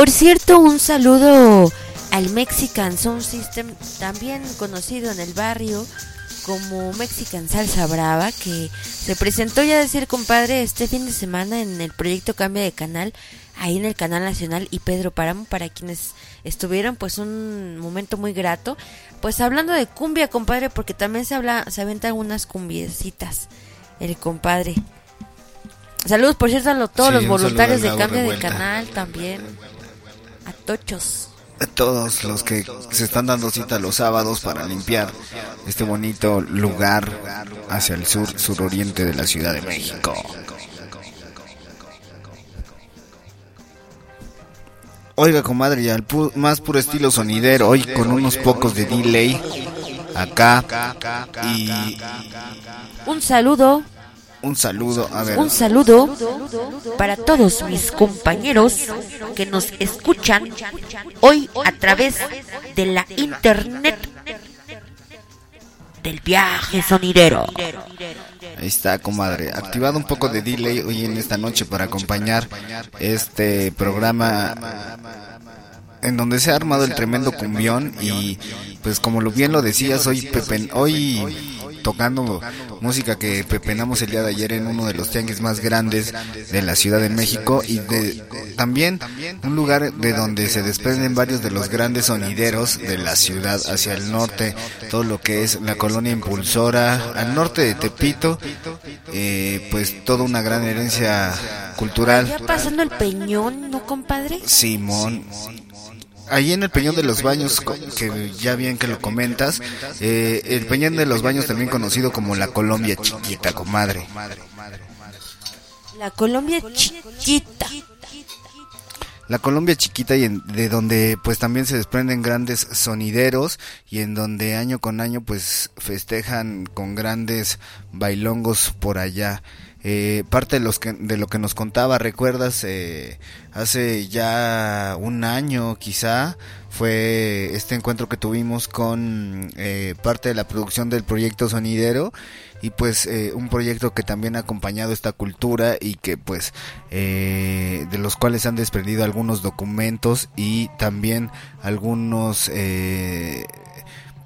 Por cierto, un saludo al Mexican Sound System, también conocido en el barrio como Mexican Salsa Brava, que se presentó ya decir compadre este fin de semana en el proyecto Cambia de Canal, ahí en el Canal Nacional y Pedro Páramo, para quienes estuvieron, pues un momento muy grato. Pues hablando de cumbia, compadre, porque también se habla, se aventan unas cumbiecitas, el compadre. Saludos, por cierto, a lo- todos Sí, los voluntarios de Cambio de. Canal también. A Tochos. A todos los que se están dando cita los sábados para limpiar este bonito lugar hacia el sur, suroriente de la Ciudad de México. Oiga, comadre, ya el pu- más puro estilo sonidero, hoy con unos pocos de delay acá y Un saludo, un saludo, a ver. un saludo para todos mis compañeros que nos escuchan hoy a través de la internet del viaje sonidero. Ahí está, comadre. Activado un poco de delay hoy en esta noche para acompañar este programa en donde se ha armado el tremendo cumbión y pues como lo bien lo decías hoy Pepe, hoy tocando música que pepenamos el día de ayer en uno de los tianguis más grandes de la Ciudad de México y de también un lugar de donde se desprenden varios de los grandes sonideros de la ciudad hacia el norte, todo lo que es la colonia impulsora, al norte de Tepito, eh, pues toda una gran herencia cultural. Ya pasando el peñón, ¿no, compadre? Simón. Ahí en el Peñón de los Baños, que ya bien que lo comentas, eh, el Peñón de los Baños también conocido como la Colombia Chiquita, comadre. La Colombia chiquita. La Colombia chiquita y en- de donde pues también se desprenden grandes sonideros y en donde año con año pues festejan con grandes bailongos por allá. Eh, parte de, los que, de lo que nos contaba, recuerdas, eh, hace ya un año quizá, fue este encuentro que tuvimos con eh, parte de la producción del proyecto sonidero y pues eh, un proyecto que también ha acompañado esta cultura y que pues eh, de los cuales han desprendido algunos documentos y también algunos eh,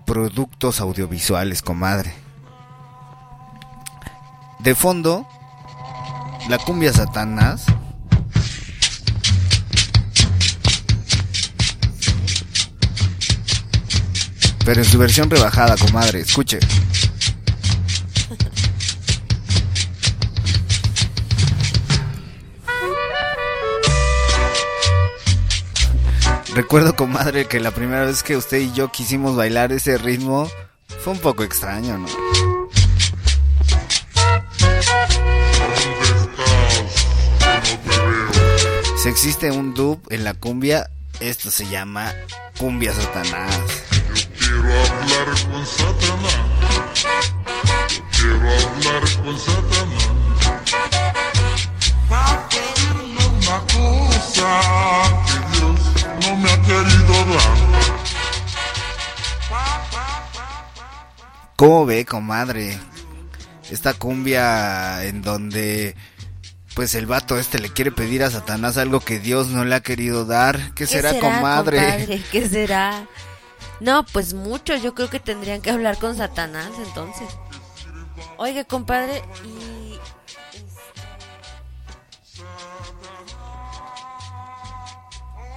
productos audiovisuales, comadre. De fondo, la cumbia satanás. Pero en su versión rebajada, comadre, escuche. Recuerdo, comadre, que la primera vez que usted y yo quisimos bailar ese ritmo fue un poco extraño, ¿no? Si existe un dub en la cumbia, esto se llama cumbia satanás. Quiero hablar con Satanás. Quiero hablar con Satanás. Para pedirle una cosa que Dios no me ha querido dar. ¿Cómo ve, comadre? Esta cumbia en donde pues el vato este le quiere pedir a Satanás algo que Dios no le ha querido dar. ¿Qué, será, comadre? compadre? ¿Qué <laughs> será? No, pues muchos yo creo que tendrían que hablar con Satanás entonces. Oiga, compadre, y...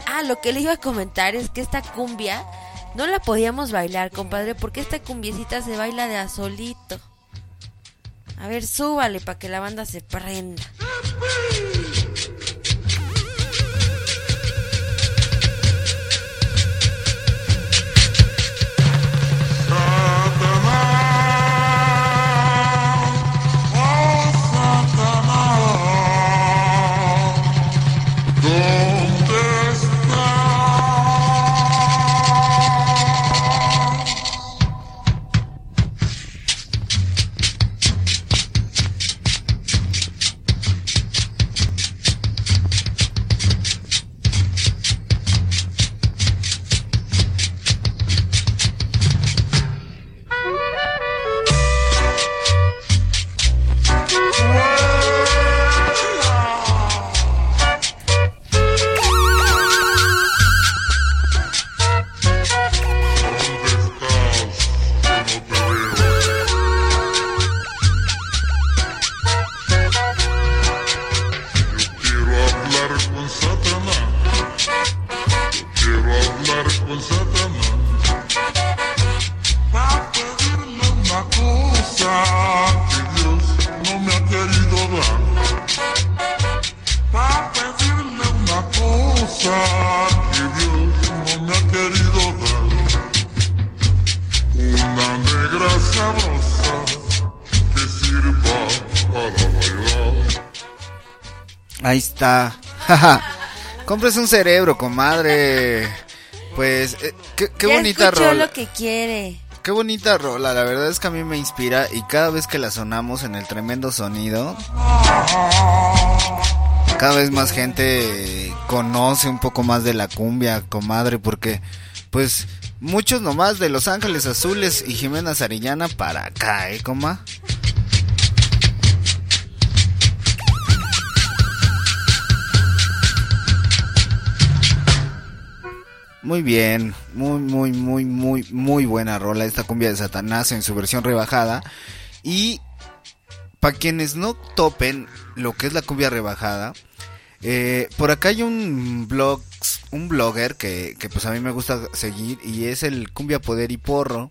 Ah, lo que le iba a comentar es que esta cumbia no la podíamos bailar, compadre, porque esta cumbiecita se baila de a solito. A ver, súbale para que la banda se prenda. Ahí está. <laughs> Jaja. Cómprese un cerebro, comadre. Pues, eh, qué, qué Ya bonita rola. lo que quiere. Qué bonita rola, la verdad es que a mí me inspira y cada vez que la sonamos en el tremendo sonido, cada vez más gente conoce un poco más de la cumbia, comadre, porque pues muchos nomás de Los Ángeles Azules y Jimena Sarillana para acá, ¿eh, coma? Muy bien, muy, muy, muy, muy, muy buena rola esta cumbia de Satanás en su versión rebajada. Y para quienes no topen lo que es la cumbia rebajada, eh, por acá hay un blog, un blogger que, que pues a mí me gusta seguir y es el Cumbia Poder y Porro.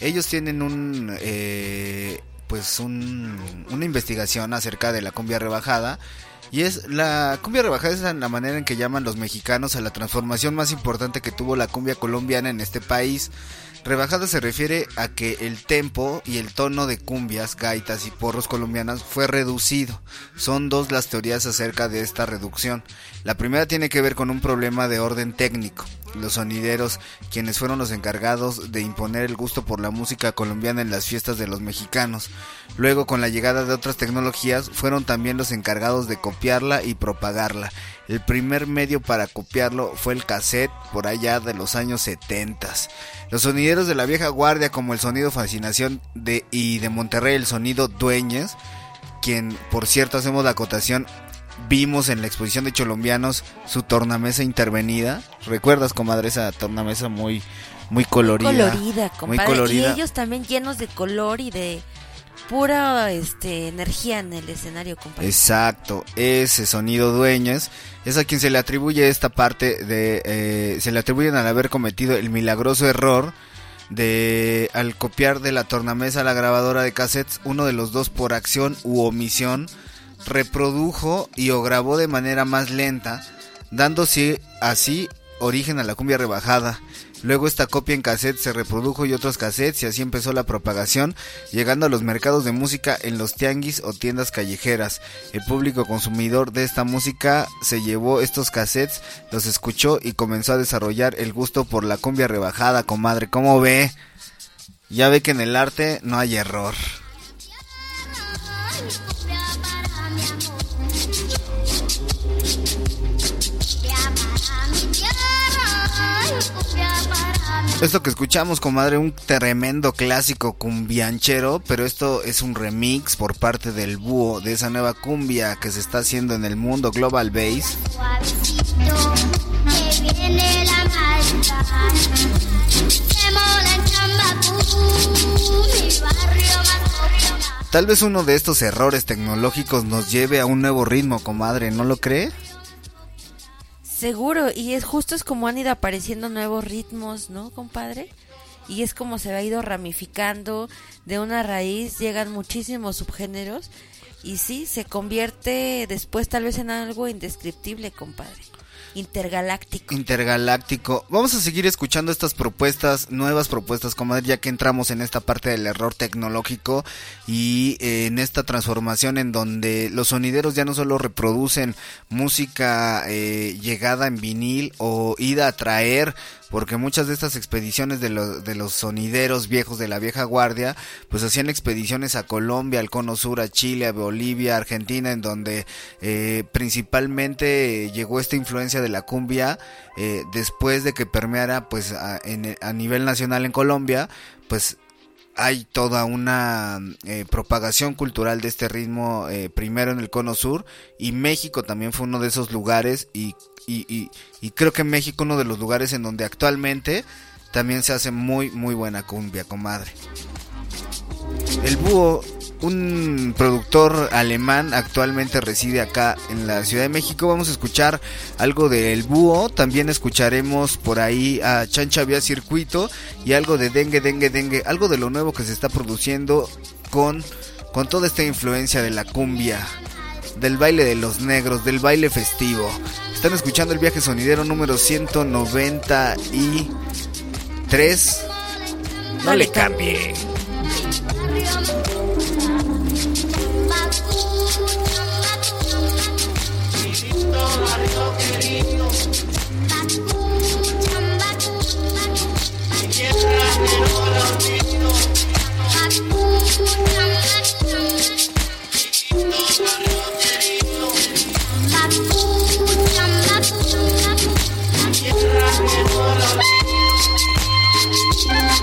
Ellos tienen un, eh, pues un, una investigación acerca de la cumbia rebajada. Y es la cumbia rebajada es la manera en que llaman los mexicanos a la transformación más importante que tuvo la cumbia colombiana en este país. Rebajada se refiere a que el tempo y el tono de cumbias, gaitas y porros colombianas fue reducido. Son dos las teorías acerca de esta reducción. La primera tiene que ver con un problema de orden técnico. Los sonideros, quienes fueron los encargados de imponer el gusto por la música colombiana en las fiestas de los mexicanos. Luego, con la llegada de otras tecnologías, fueron también los encargados de copiarla y propagarla. El primer medio para copiarlo fue el cassette por allá de los años 70. Los sonideros de la vieja guardia como el sonido Fascinación de, y de Monterrey el sonido Dueñez, quien por cierto hacemos la acotación, vimos en la exposición de Cholombianos su tornamesa intervenida. ¿Recuerdas, comadre, esa tornamesa muy, muy colorida? colorida, muy compadre. colorida. Y ellos también llenos de color y de pura este, energía en el escenario, compadre. Exacto, ese sonido dueños es a quien se le atribuye esta parte de, eh, se le atribuyen al haber cometido el milagroso error de al copiar de la tornamesa a la grabadora de cassettes, uno de los dos por acción u omisión reprodujo y o grabó de manera más lenta, dándose así origen a la cumbia rebajada. Luego esta copia en cassette se reprodujo y otros cassettes y así empezó la propagación, llegando a los mercados de música en los tianguis o tiendas callejeras. El público consumidor de esta música se llevó estos cassettes, los escuchó y comenzó a desarrollar el gusto por la cumbia rebajada, comadre. ¿Cómo ve? Ya ve que en el arte no hay error. Esto que escuchamos, comadre, un tremendo clásico cumbianchero, pero esto es un remix por parte del búho de esa nueva cumbia que se está haciendo en el mundo Global Bass. Tal vez uno de estos errores tecnológicos nos lleve a un nuevo ritmo, comadre, ¿no lo cree? Seguro, y es justo es como han ido apareciendo nuevos ritmos, ¿no, compadre? Y es como se ha ido ramificando de una raíz, llegan muchísimos subgéneros y sí, se convierte después tal vez en algo indescriptible, compadre. Intergaláctico. Intergaláctico. Vamos a seguir escuchando estas propuestas, nuevas propuestas, comadre, ya que entramos en esta parte del error tecnológico y eh, en esta transformación en donde los sonideros ya no solo reproducen música eh, llegada en vinil o ida a traer porque muchas de estas expediciones de, los de los sonideros viejos de la vieja guardia, pues hacían expediciones a Colombia, al Cono Sur, a Chile, a Bolivia, Argentina, en donde eh, principalmente llegó esta influencia de la cumbia eh, después de que permeara pues a, en- a nivel nacional en Colombia, pues hay toda una eh, propagación cultural de este ritmo eh, primero en el cono sur y México también fue uno de esos lugares y, y, y- creo que México uno de los lugares en donde actualmente también se hace muy muy buena cumbia comadre. El búho un productor alemán actualmente reside acá en la Ciudad de México. Vamos a escuchar algo del Búho, también escucharemos por ahí a Chancha Vía Circuito y algo de Dengue, Dengue, Dengue, algo de lo nuevo que se está produciendo con, con toda esta influencia de la cumbia, del baile de los negros, del baile festivo. Están escuchando el viaje sonidero número 193. No le cambie.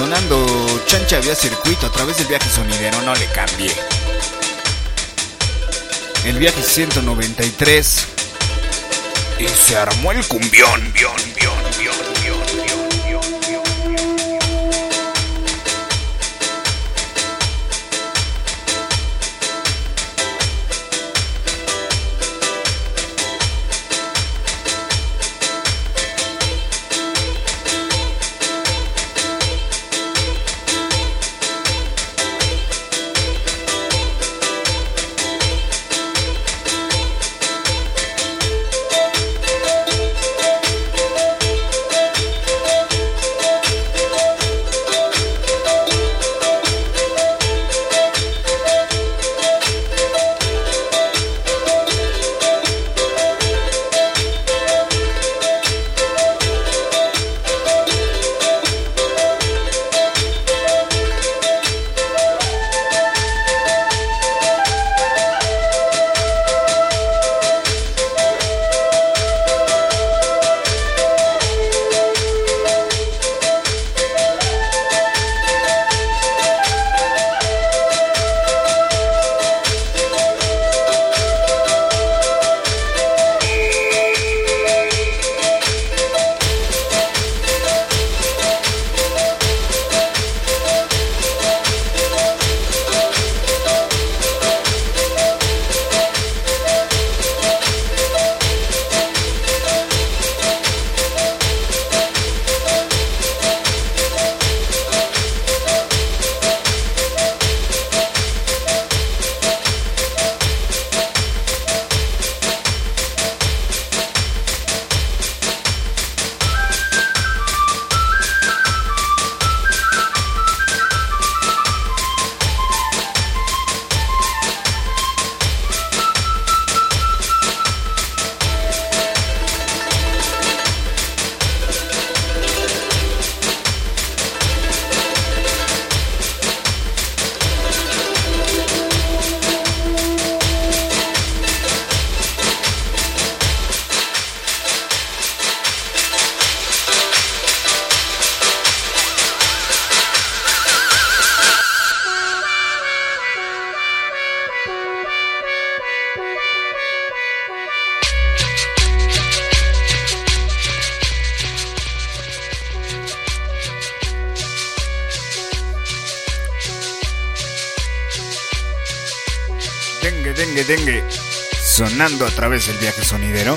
sonando. Chancha vía circuito a través del viaje sonidero, no le cambie. El viaje 193 y se armó el cumbión, bión, bión, bión, bión, bión, A través del viaje sonidero.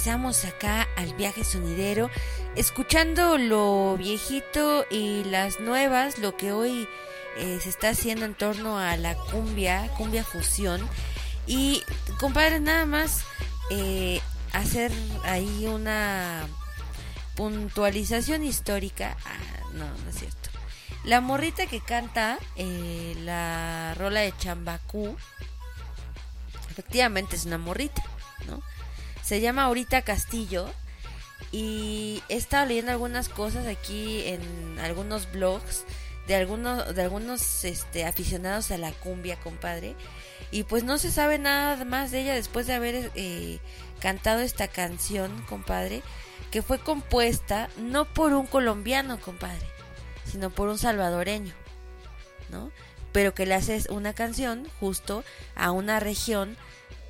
Regresamos acá al viaje sonidero, escuchando lo viejito y las nuevas, lo que hoy eh, se está haciendo en torno a la cumbia, cumbia fusión. Y compadre, nada más eh, hacer ahí una puntualización histórica. Ah, no, no es cierto. La morrita que canta eh, la rola de Chambacú, efectivamente es una morrita, ¿no? Se llama Ahorita Castillo y he estado leyendo algunas cosas aquí en algunos blogs de algunos de algunos este aficionados a la cumbia, compadre. Y pues no se sabe nada más de ella después de haber eh, cantado esta canción, compadre, que fue compuesta no por un colombiano, compadre, sino por un salvadoreño, ¿no? Pero que le haces una canción justo a una región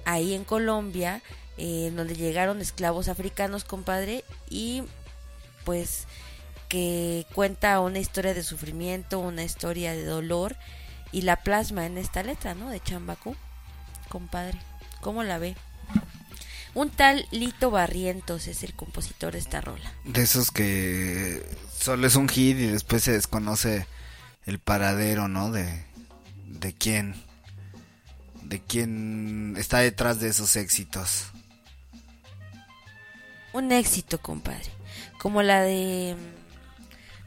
ahí en Colombia, eh, donde llegaron esclavos africanos, compadre, y pues que cuenta una historia de sufrimiento, una historia de dolor, y la plasma en esta letra, ¿no? De Chambacú, compadre. ¿Cómo la ve? Un tal Lito Barrientos es el compositor de esta rola. De esos que solo es un hit y después se desconoce el paradero, ¿no? De, de quién. De quién está detrás de esos éxitos. Un éxito, compadre. Como la de...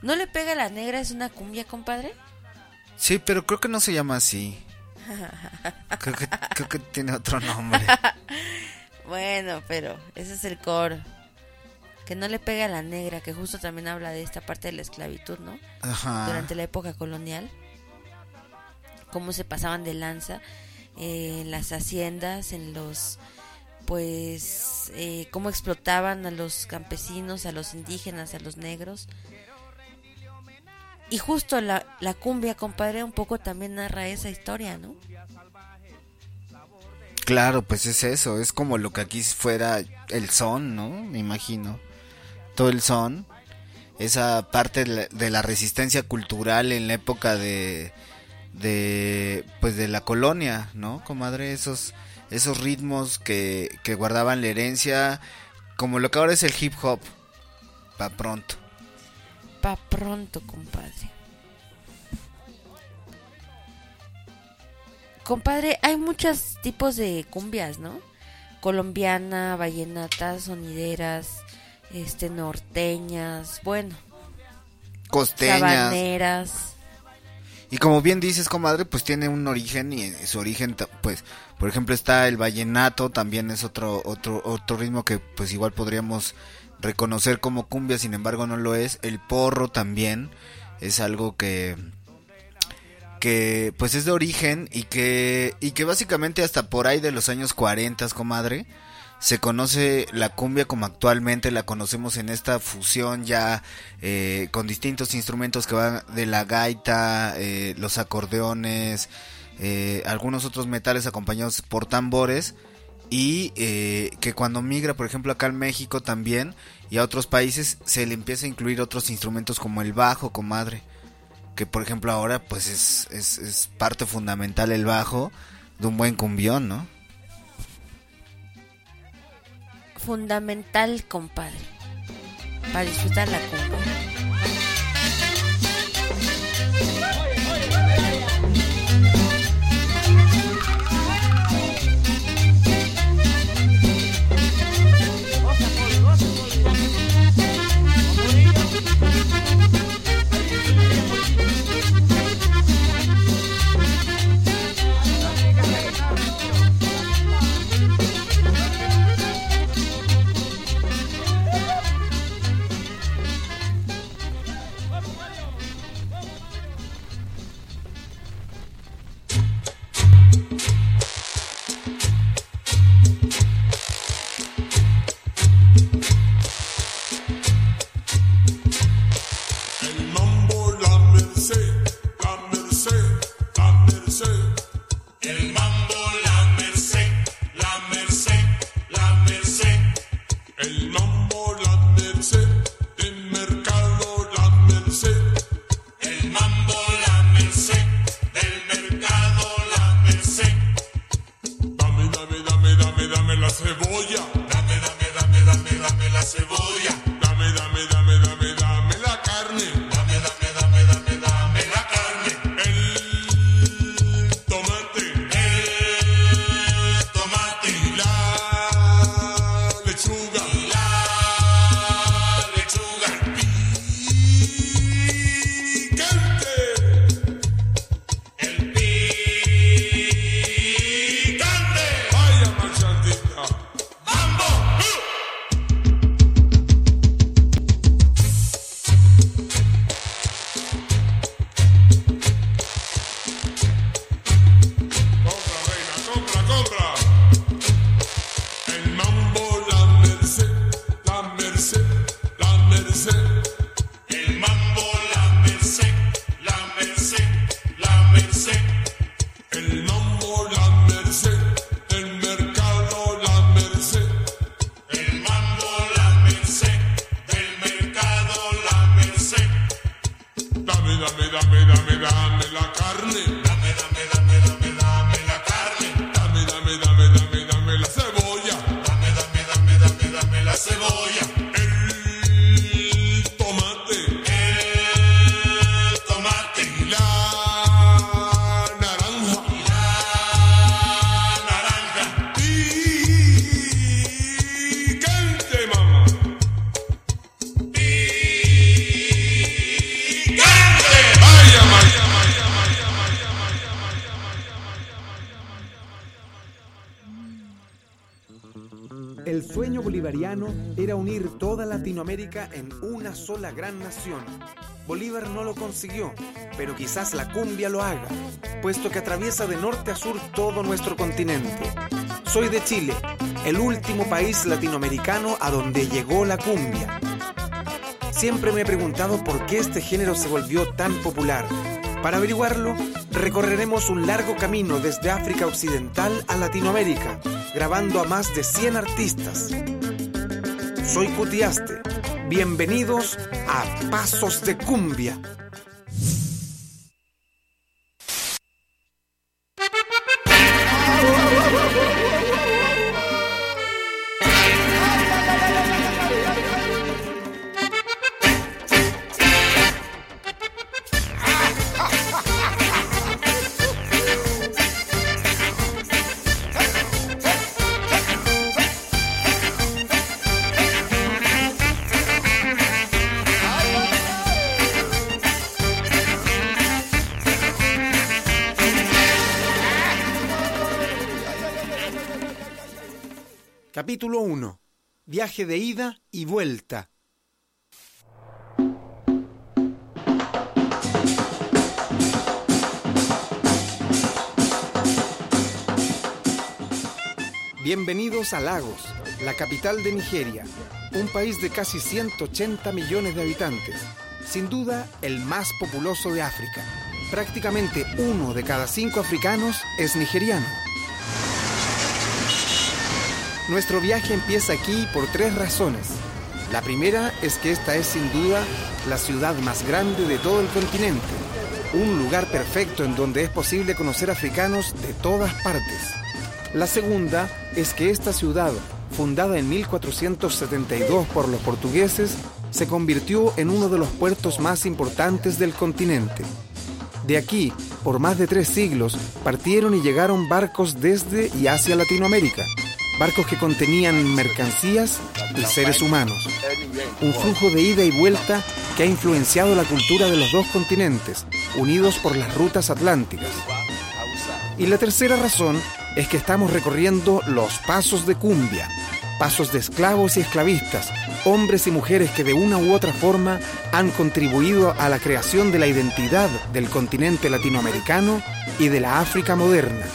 ¿No le pega a la negra? ¿Es una cumbia, compadre? Sí, pero creo que no se llama así. <laughs> Creo que, creo que tiene otro nombre. <laughs> bueno, pero ese es el coro. Que no le pega a la negra, que justo también habla de esta parte de la esclavitud, ¿no? Ajá. Durante la época colonial. Cómo se pasaban de lanza eh, en las haciendas, en los pues eh, cómo explotaban a los campesinos, a los indígenas, a los negros. Y justo la, la cumbia, compadre, un poco también narra esa historia, ¿no? Claro, pues es eso, es como lo que aquí fuera el son, ¿no? Me imagino. Todo el son, esa parte de la, resistencia cultural en la época de, de, pues de la colonia, ¿no? Comadre, esos, esos ritmos que, que guardaban la herencia, como lo que ahora es el hip hop, pa' pronto. Pa' pronto, compadre. Compadre, hay muchos tipos de cumbias, ¿no? Colombiana, vallenatas, sonideras, este, norteñas, bueno, Costeñas. sabaneras. Y como bien dices, comadre, pues tiene un origen y su origen, pues, por ejemplo, está el vallenato, también es otro, otro, otro ritmo que pues igual podríamos reconocer como cumbia, sin embargo no lo es. El porro también es algo que, que pues es de origen y que, y que básicamente hasta por ahí de los años 40, comadre, se conoce la cumbia como actualmente la conocemos en esta fusión ya eh, con distintos instrumentos que van de la gaita, eh, los acordeones, eh, algunos otros metales acompañados por tambores y que cuando migra por ejemplo acá en México también y a otros países se le empieza a incluir otros instrumentos como el bajo, comadre que por ejemplo ahora pues es, es, es parte fundamental el bajo de un buen cumbión, ¿no? Fundamental, compadre. Para disfrutar la cumbia. Era unir toda Latinoamérica en una sola gran nación. Bolívar no lo consiguió, pero quizás la cumbia lo haga, puesto que atraviesa de norte a sur todo nuestro continente. Soy de Chile, el último país latinoamericano a donde llegó la cumbia. Siempre me he preguntado por qué este género se volvió tan popular. Para averiguarlo, recorreremos un largo camino desde África Occidental a Latinoamérica, grabando a más de 100 artistas. Soy Cutiaste. Bienvenidos a Pasos de Cumbia. Viaje de ida y vuelta. Bienvenidos a Lagos, la capital de Nigeria, un país de casi 180 millones de habitantes, sin duda el más populoso de África. Prácticamente uno de cada cinco africanos es nigeriano. Nuestro viaje empieza aquí por tres razones. La primera es que esta es sin duda la ciudad más grande de todo el continente, un lugar perfecto en donde es posible conocer africanos de todas partes. La segunda es que esta ciudad, fundada en 1472 por los portugueses, se convirtió en uno de los puertos más importantes del continente. De aquí, por más de tres siglos, partieron y llegaron barcos desde y hacia Latinoamérica, barcos que contenían mercancías y seres humanos. Un flujo de ida y vuelta que ha influenciado la cultura de los dos continentes, unidos por las rutas atlánticas. Y la tercera razón es que estamos recorriendo los pasos de cumbia, pasos de esclavos y esclavistas, hombres y mujeres que de una u otra forma han contribuido a la creación de la identidad del continente latinoamericano y de la África moderna.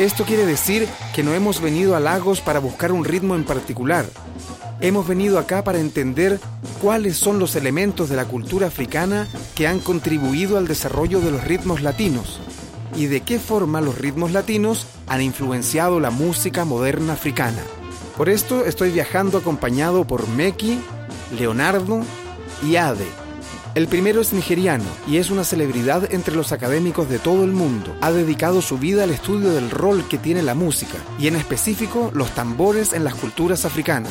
Esto quiere decir que no hemos venido a Lagos para buscar un ritmo en particular. Hemos venido acá para entender cuáles son los elementos de la cultura africana que han contribuido al desarrollo de los ritmos latinos y de qué forma los ritmos latinos han influenciado la música moderna africana. Por esto estoy viajando acompañado por Meki, Leonardo y Ade. El primero es nigeriano y es una celebridad entre los académicos de todo el mundo. Ha dedicado su vida al estudio del rol que tiene la música y en específico los tambores en las culturas africanas.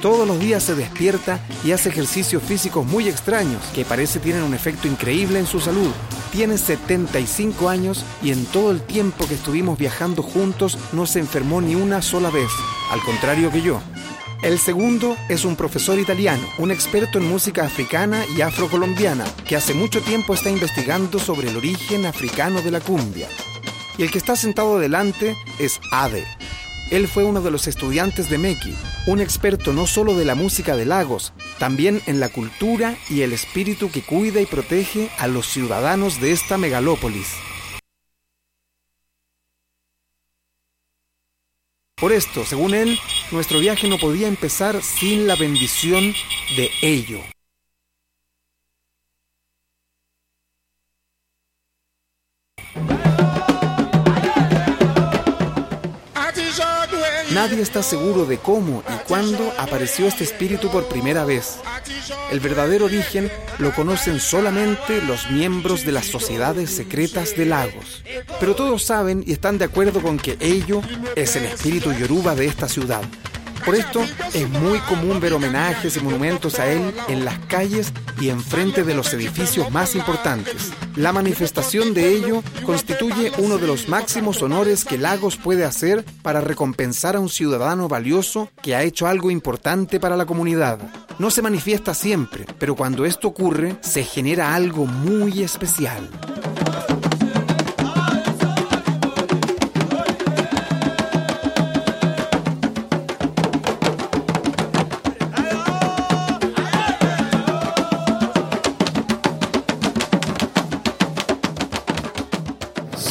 Todos los días se despierta y hace ejercicios físicos muy extraños que parece tienen un efecto increíble en su salud. Tiene 75 años y en todo el tiempo que estuvimos viajando juntos no se enfermó ni una sola vez, al contrario que yo. El segundo es un profesor italiano, un experto en música africana y afrocolombiana, que hace mucho tiempo está investigando sobre el origen africano de la cumbia. Y el que está sentado delante es Ade. Él fue uno de los estudiantes de Meki, un experto no solo de la música de Lagos, también en la cultura y el espíritu que cuida y protege a los ciudadanos de esta megalópolis. Por esto, según él, nuestro viaje no podía empezar sin la bendición de ello. Nadie está seguro de cómo y cuándo apareció este espíritu por primera vez. El verdadero origen lo conocen solamente los miembros de las sociedades secretas de Lagos. Pero todos saben y están de acuerdo con que ello es el espíritu yoruba de esta ciudad. Por esto es muy común ver homenajes y monumentos a él en las calles y enfrente de los edificios más importantes. La manifestación de ello constituye uno de los máximos honores que Lagos puede hacer para recompensar a un ciudadano valioso que ha hecho algo importante para la comunidad. No se manifiesta siempre, pero cuando esto ocurre, se genera algo muy especial.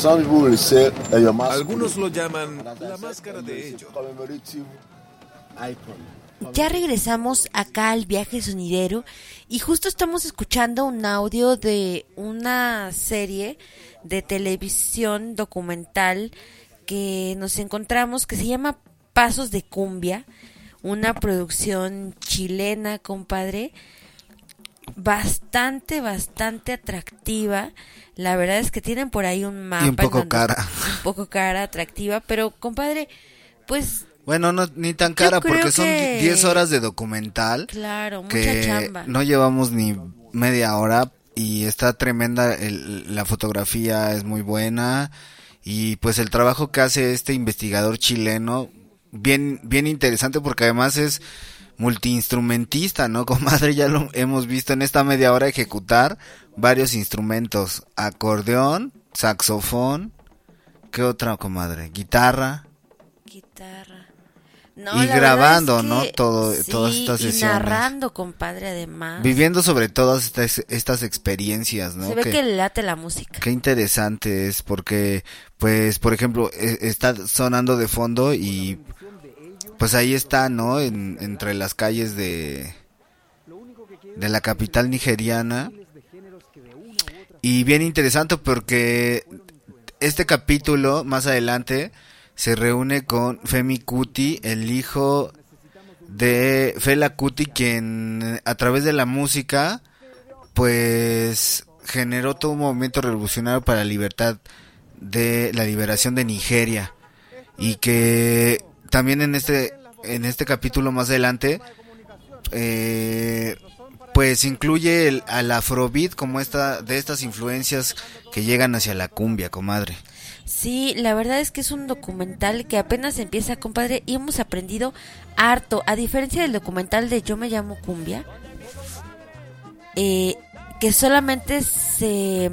Algunos lo llaman la máscara de ellos. Ya regresamos acá al viaje sonidero y justo estamos escuchando un audio de una serie de televisión documental que nos encontramos que se llama Pasos de Cumbia, una producción chilena, compadre, bastante, bastante atractiva. La verdad es que tienen por ahí un mapa. Y un poco cara. Un poco cara, atractiva, pero compadre, pues Bueno, no, ni tan cara porque son que- 10 horas de documental. Claro, mucha que chamba. no llevamos ni media hora y está tremenda, el- la fotografía es muy buena y pues el trabajo que hace este investigador chileno, bien, bien interesante porque además es multiinstrumentista, ¿no? <laughs> Comadre, ya lo hemos visto en esta media hora ejecutar varios instrumentos, acordeón, saxofón, ¿qué otra, comadre? Guitarra. guitarra. No, y grabando, es ¿no? Todo, sí, todas estas y sesiones. narrando, compadre, además. Viviendo sobre todas estas, estas experiencias, ¿no? Se ve Que- late la música. Qué interesante es porque, pues, por ejemplo, e- está sonando de fondo y pues ahí está, ¿no? En- entre las calles de, de la capital nigeriana. Y bien interesante porque este capítulo, más adelante, se reúne con Femi Kuti, el hijo de Fela Kuti, quien a través de la música, pues generó todo un movimiento revolucionario para la libertad de la liberación de Nigeria y que también en este en este capítulo más adelante eh, pues incluye el, al afrobeat como esta de estas influencias que llegan hacia la cumbia comadre Sí, la verdad es que es un documental que apenas empieza, compadre, y hemos aprendido harto. A diferencia del documental de Yo me llamo Cumbia, eh, que solamente se,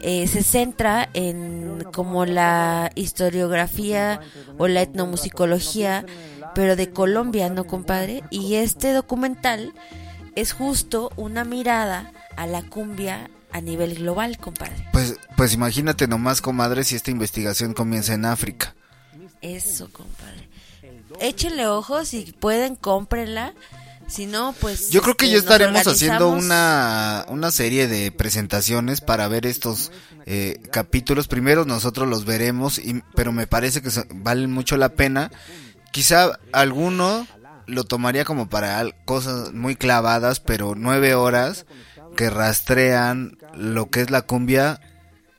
eh, se centra en como la historiografía o la etnomusicología, pero de Colombia, ¿no, compadre? Y este documental es justo una mirada a la cumbia a nivel global, compadre. pues pues imagínate nomás comadre si esta investigación comienza en África Eso, compadre. Échenle ojos, si pueden, cómprenla. Si no, pues. Yo creo que este, ya nos estaremos haciendo una, una serie de presentaciones para ver estos eh, capítulos. Primero nosotros los veremos, y, pero me parece que so- valen mucho la pena. Quizá alguno lo tomaría como para cosas muy clavadas, pero nueve horas que rastrean lo que es la cumbia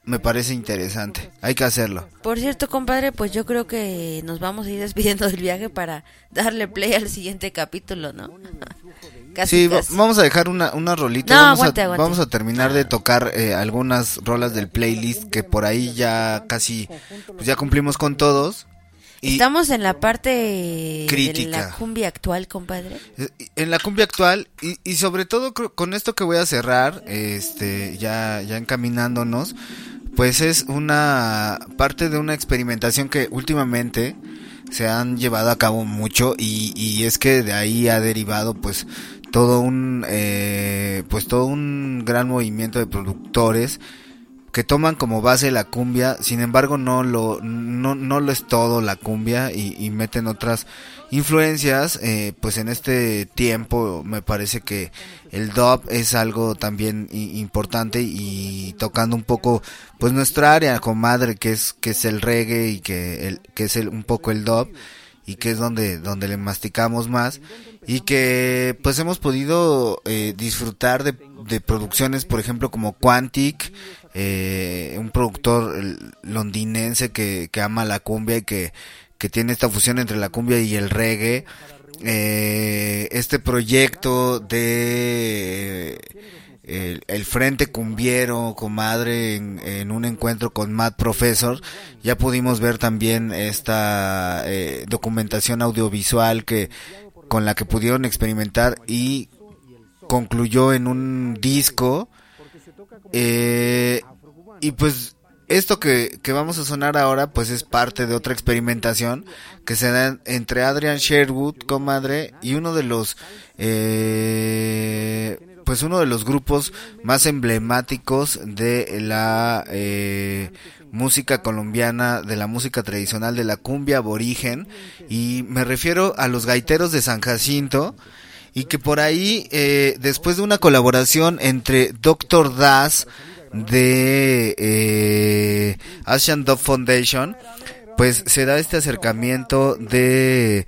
me parece interesante. Hay que hacerlo. Por cierto, compadre, pues yo creo que nos vamos a ir despidiendo del viaje para darle play al siguiente capítulo, ¿no? <laughs> casi, sí, casi. vamos a dejar una, una rolita. No, vamos, aguante, a, aguante. vamos a terminar de tocar eh, algunas rolas del playlist que por ahí ya casi, pues ya cumplimos con todos. Y Estamos en la parte de Crítica. la cumbia actual, compadre. eh, en la cumbia actual y, y sobre todo con esto que voy a cerrar, este, ya, ya encaminándonos, pues es una parte de una experimentación que últimamente se han llevado a cabo mucho y, y es que de ahí ha derivado pues todo un eh, pues todo un gran movimiento de productores que toman como base la cumbia, sin embargo no lo no, no lo es todo la cumbia y, y meten otras influencias, eh, pues en este tiempo me parece que el dub es algo también importante y tocando un poco pues nuestra área comadre que es que es el reggae y que el que es el, un poco el dub y que es donde donde le masticamos más y que pues hemos podido eh, disfrutar de, de producciones por ejemplo como Quantic eh, un productor londinense que ama la cumbia y que, que tiene esta fusión entre la cumbia y el reggae eh, este proyecto de el, el Frente Cumbiero, comadre, en, en un encuentro con Matt Professor, ya pudimos ver también esta eh, documentación audiovisual que con la que pudieron experimentar y concluyó en un disco. Eh, y pues esto que, que vamos a sonar ahora pues es parte de otra experimentación que se da entre Adrian Sherwood, comadre, y uno de los eh, pues uno de los grupos más emblemáticos de la eh, música colombiana, de la música tradicional de la cumbia aborigen, y me refiero a los gaiteros de San Jacinto, y que por ahí, eh, después de una colaboración entre Doctor Das de eh, Asian Dub Foundation, pues se da este acercamiento de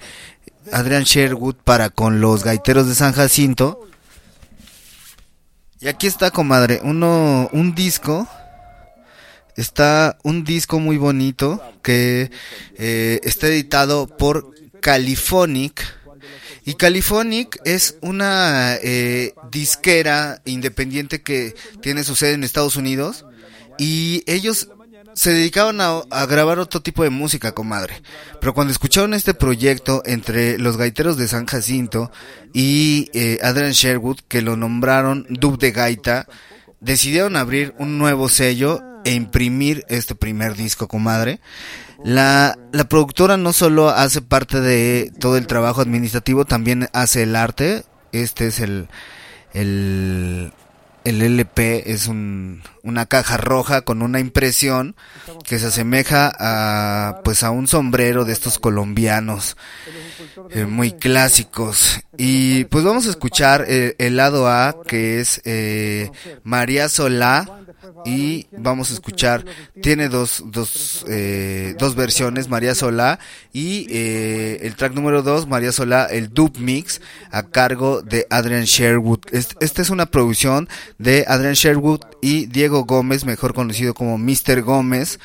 Adrian Sherwood para con los gaiteros de San Jacinto. Y aquí está, comadre, uno, un disco. Está un disco muy bonito que eh, está editado por Caliphonic. Y Caliphonic es una eh, disquera independiente que tiene su sede en Estados Unidos. Y ellos se dedicaban a, grabar otro tipo de música, comadre. Pero cuando escucharon este proyecto entre los gaiteros de San Jacinto y eh, Adrian Sherwood, que lo nombraron Dub de Gaita, decidieron abrir un nuevo sello e imprimir este primer disco, comadre. La, productora no solo hace parte de todo el trabajo administrativo, también hace el arte. Este es el, el, el LP, es un, una caja roja con una impresión que se asemeja a, pues a un sombrero de estos colombianos eh, muy clásicos. Y pues vamos a escuchar eh, el lado A, que es eh, María Solá y vamos a escuchar tiene dos dos dos versiones María Solá y el track número dos María Solá el dub mix a cargo de Adrian Sherwood. Est- esta es una producción de Adrian Sherwood y Diego Gómez mejor conocido como Mr. Gómez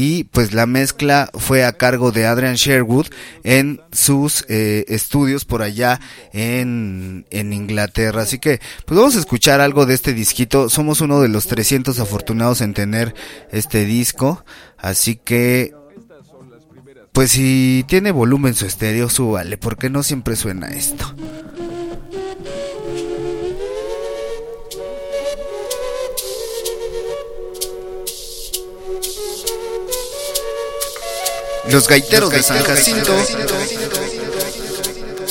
y pues la mezcla fue a cargo de Adrian Sherwood en sus eh, estudios por allá en, en Inglaterra. Así que pues vamos a escuchar algo de este disquito. Somos uno de los 300 afortunados en tener este disco. Así que pues si tiene volumen su estéreo, súbale, porque no siempre suena esto. Los gaiteros de San Jacinto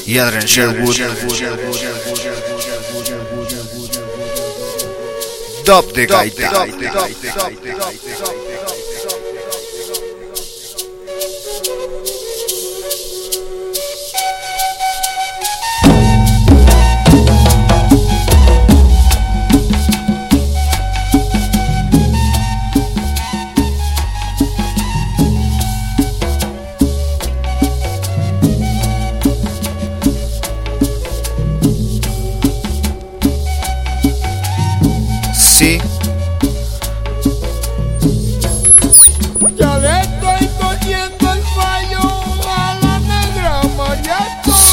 y Adrian Sherwood. Dub de gaita.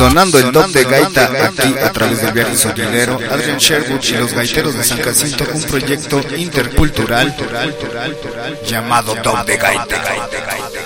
Sonando el dub de gaita aquí a través del viaje sonidero. Adrian Sherwood y los gaiteros de San Jacinto, un proyecto intercultural llamado Dub de Gaita.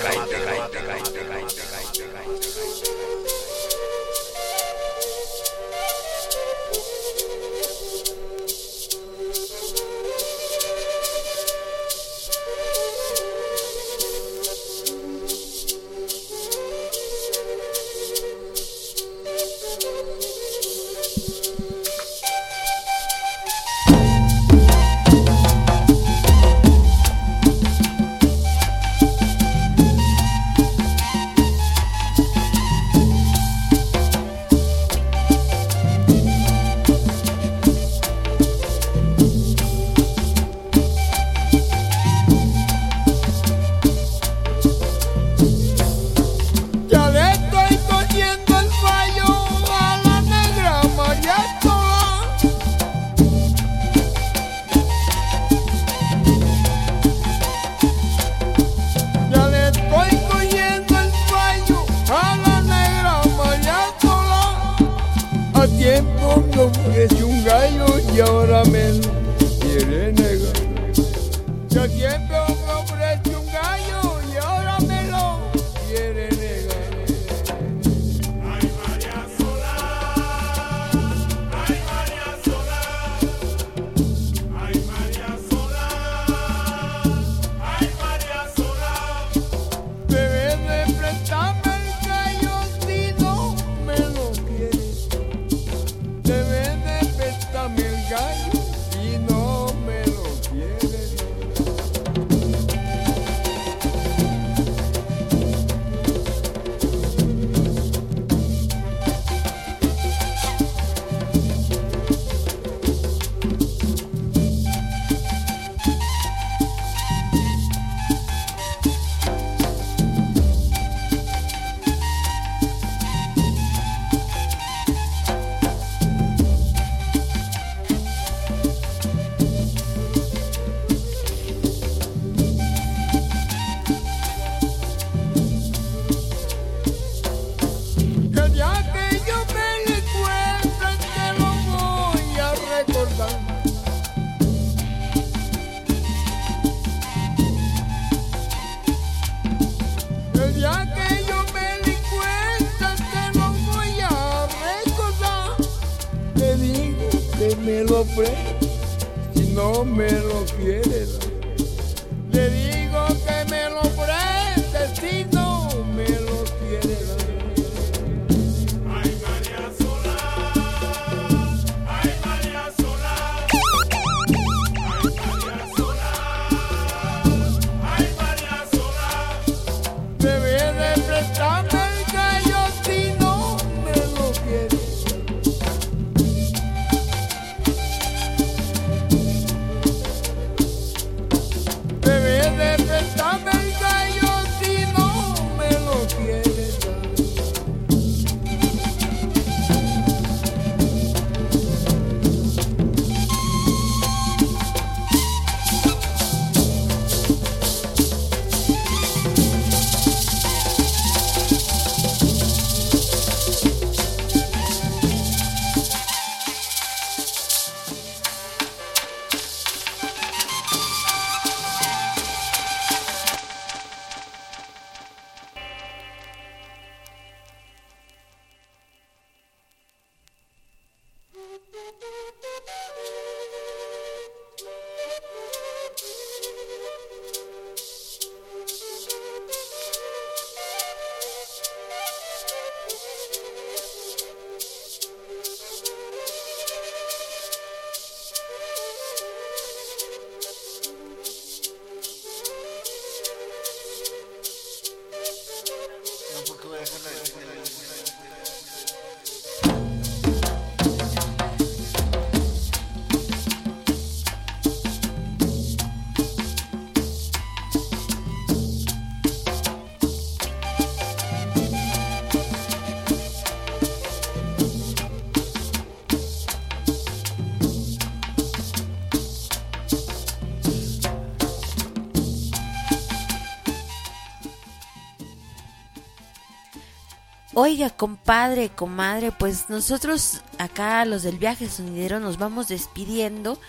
Oiga, compadre, comadre, pues nosotros acá, los del viaje sonidero, nos vamos despidiendo.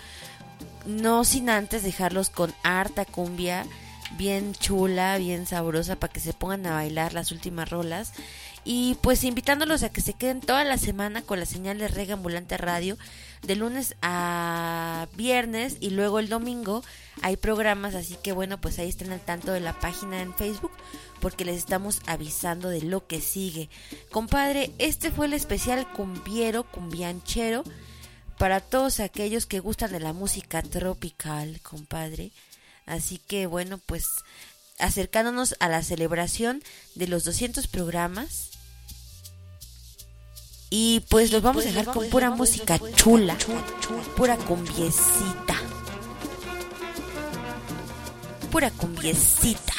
No sin antes dejarlos con harta cumbia, bien chula, bien sabrosa, para que se pongan a bailar las últimas rolas. Y pues invitándolos a que se queden toda la semana con la señal de Rega Ambulante Radio, de lunes a viernes y luego el domingo hay programas, así que bueno, pues ahí estén al tanto de la página en Facebook porque les estamos avisando de lo que sigue. Compadre, este fue el especial cumbiero, cumbianchero, para todos aquellos que gustan de la música tropical, compadre. Así que bueno, pues acercándonos a la celebración de los 200 programas. Y pues los vamos a dejar con pura música chula, pura cumbiecita. Pura cumbiecita.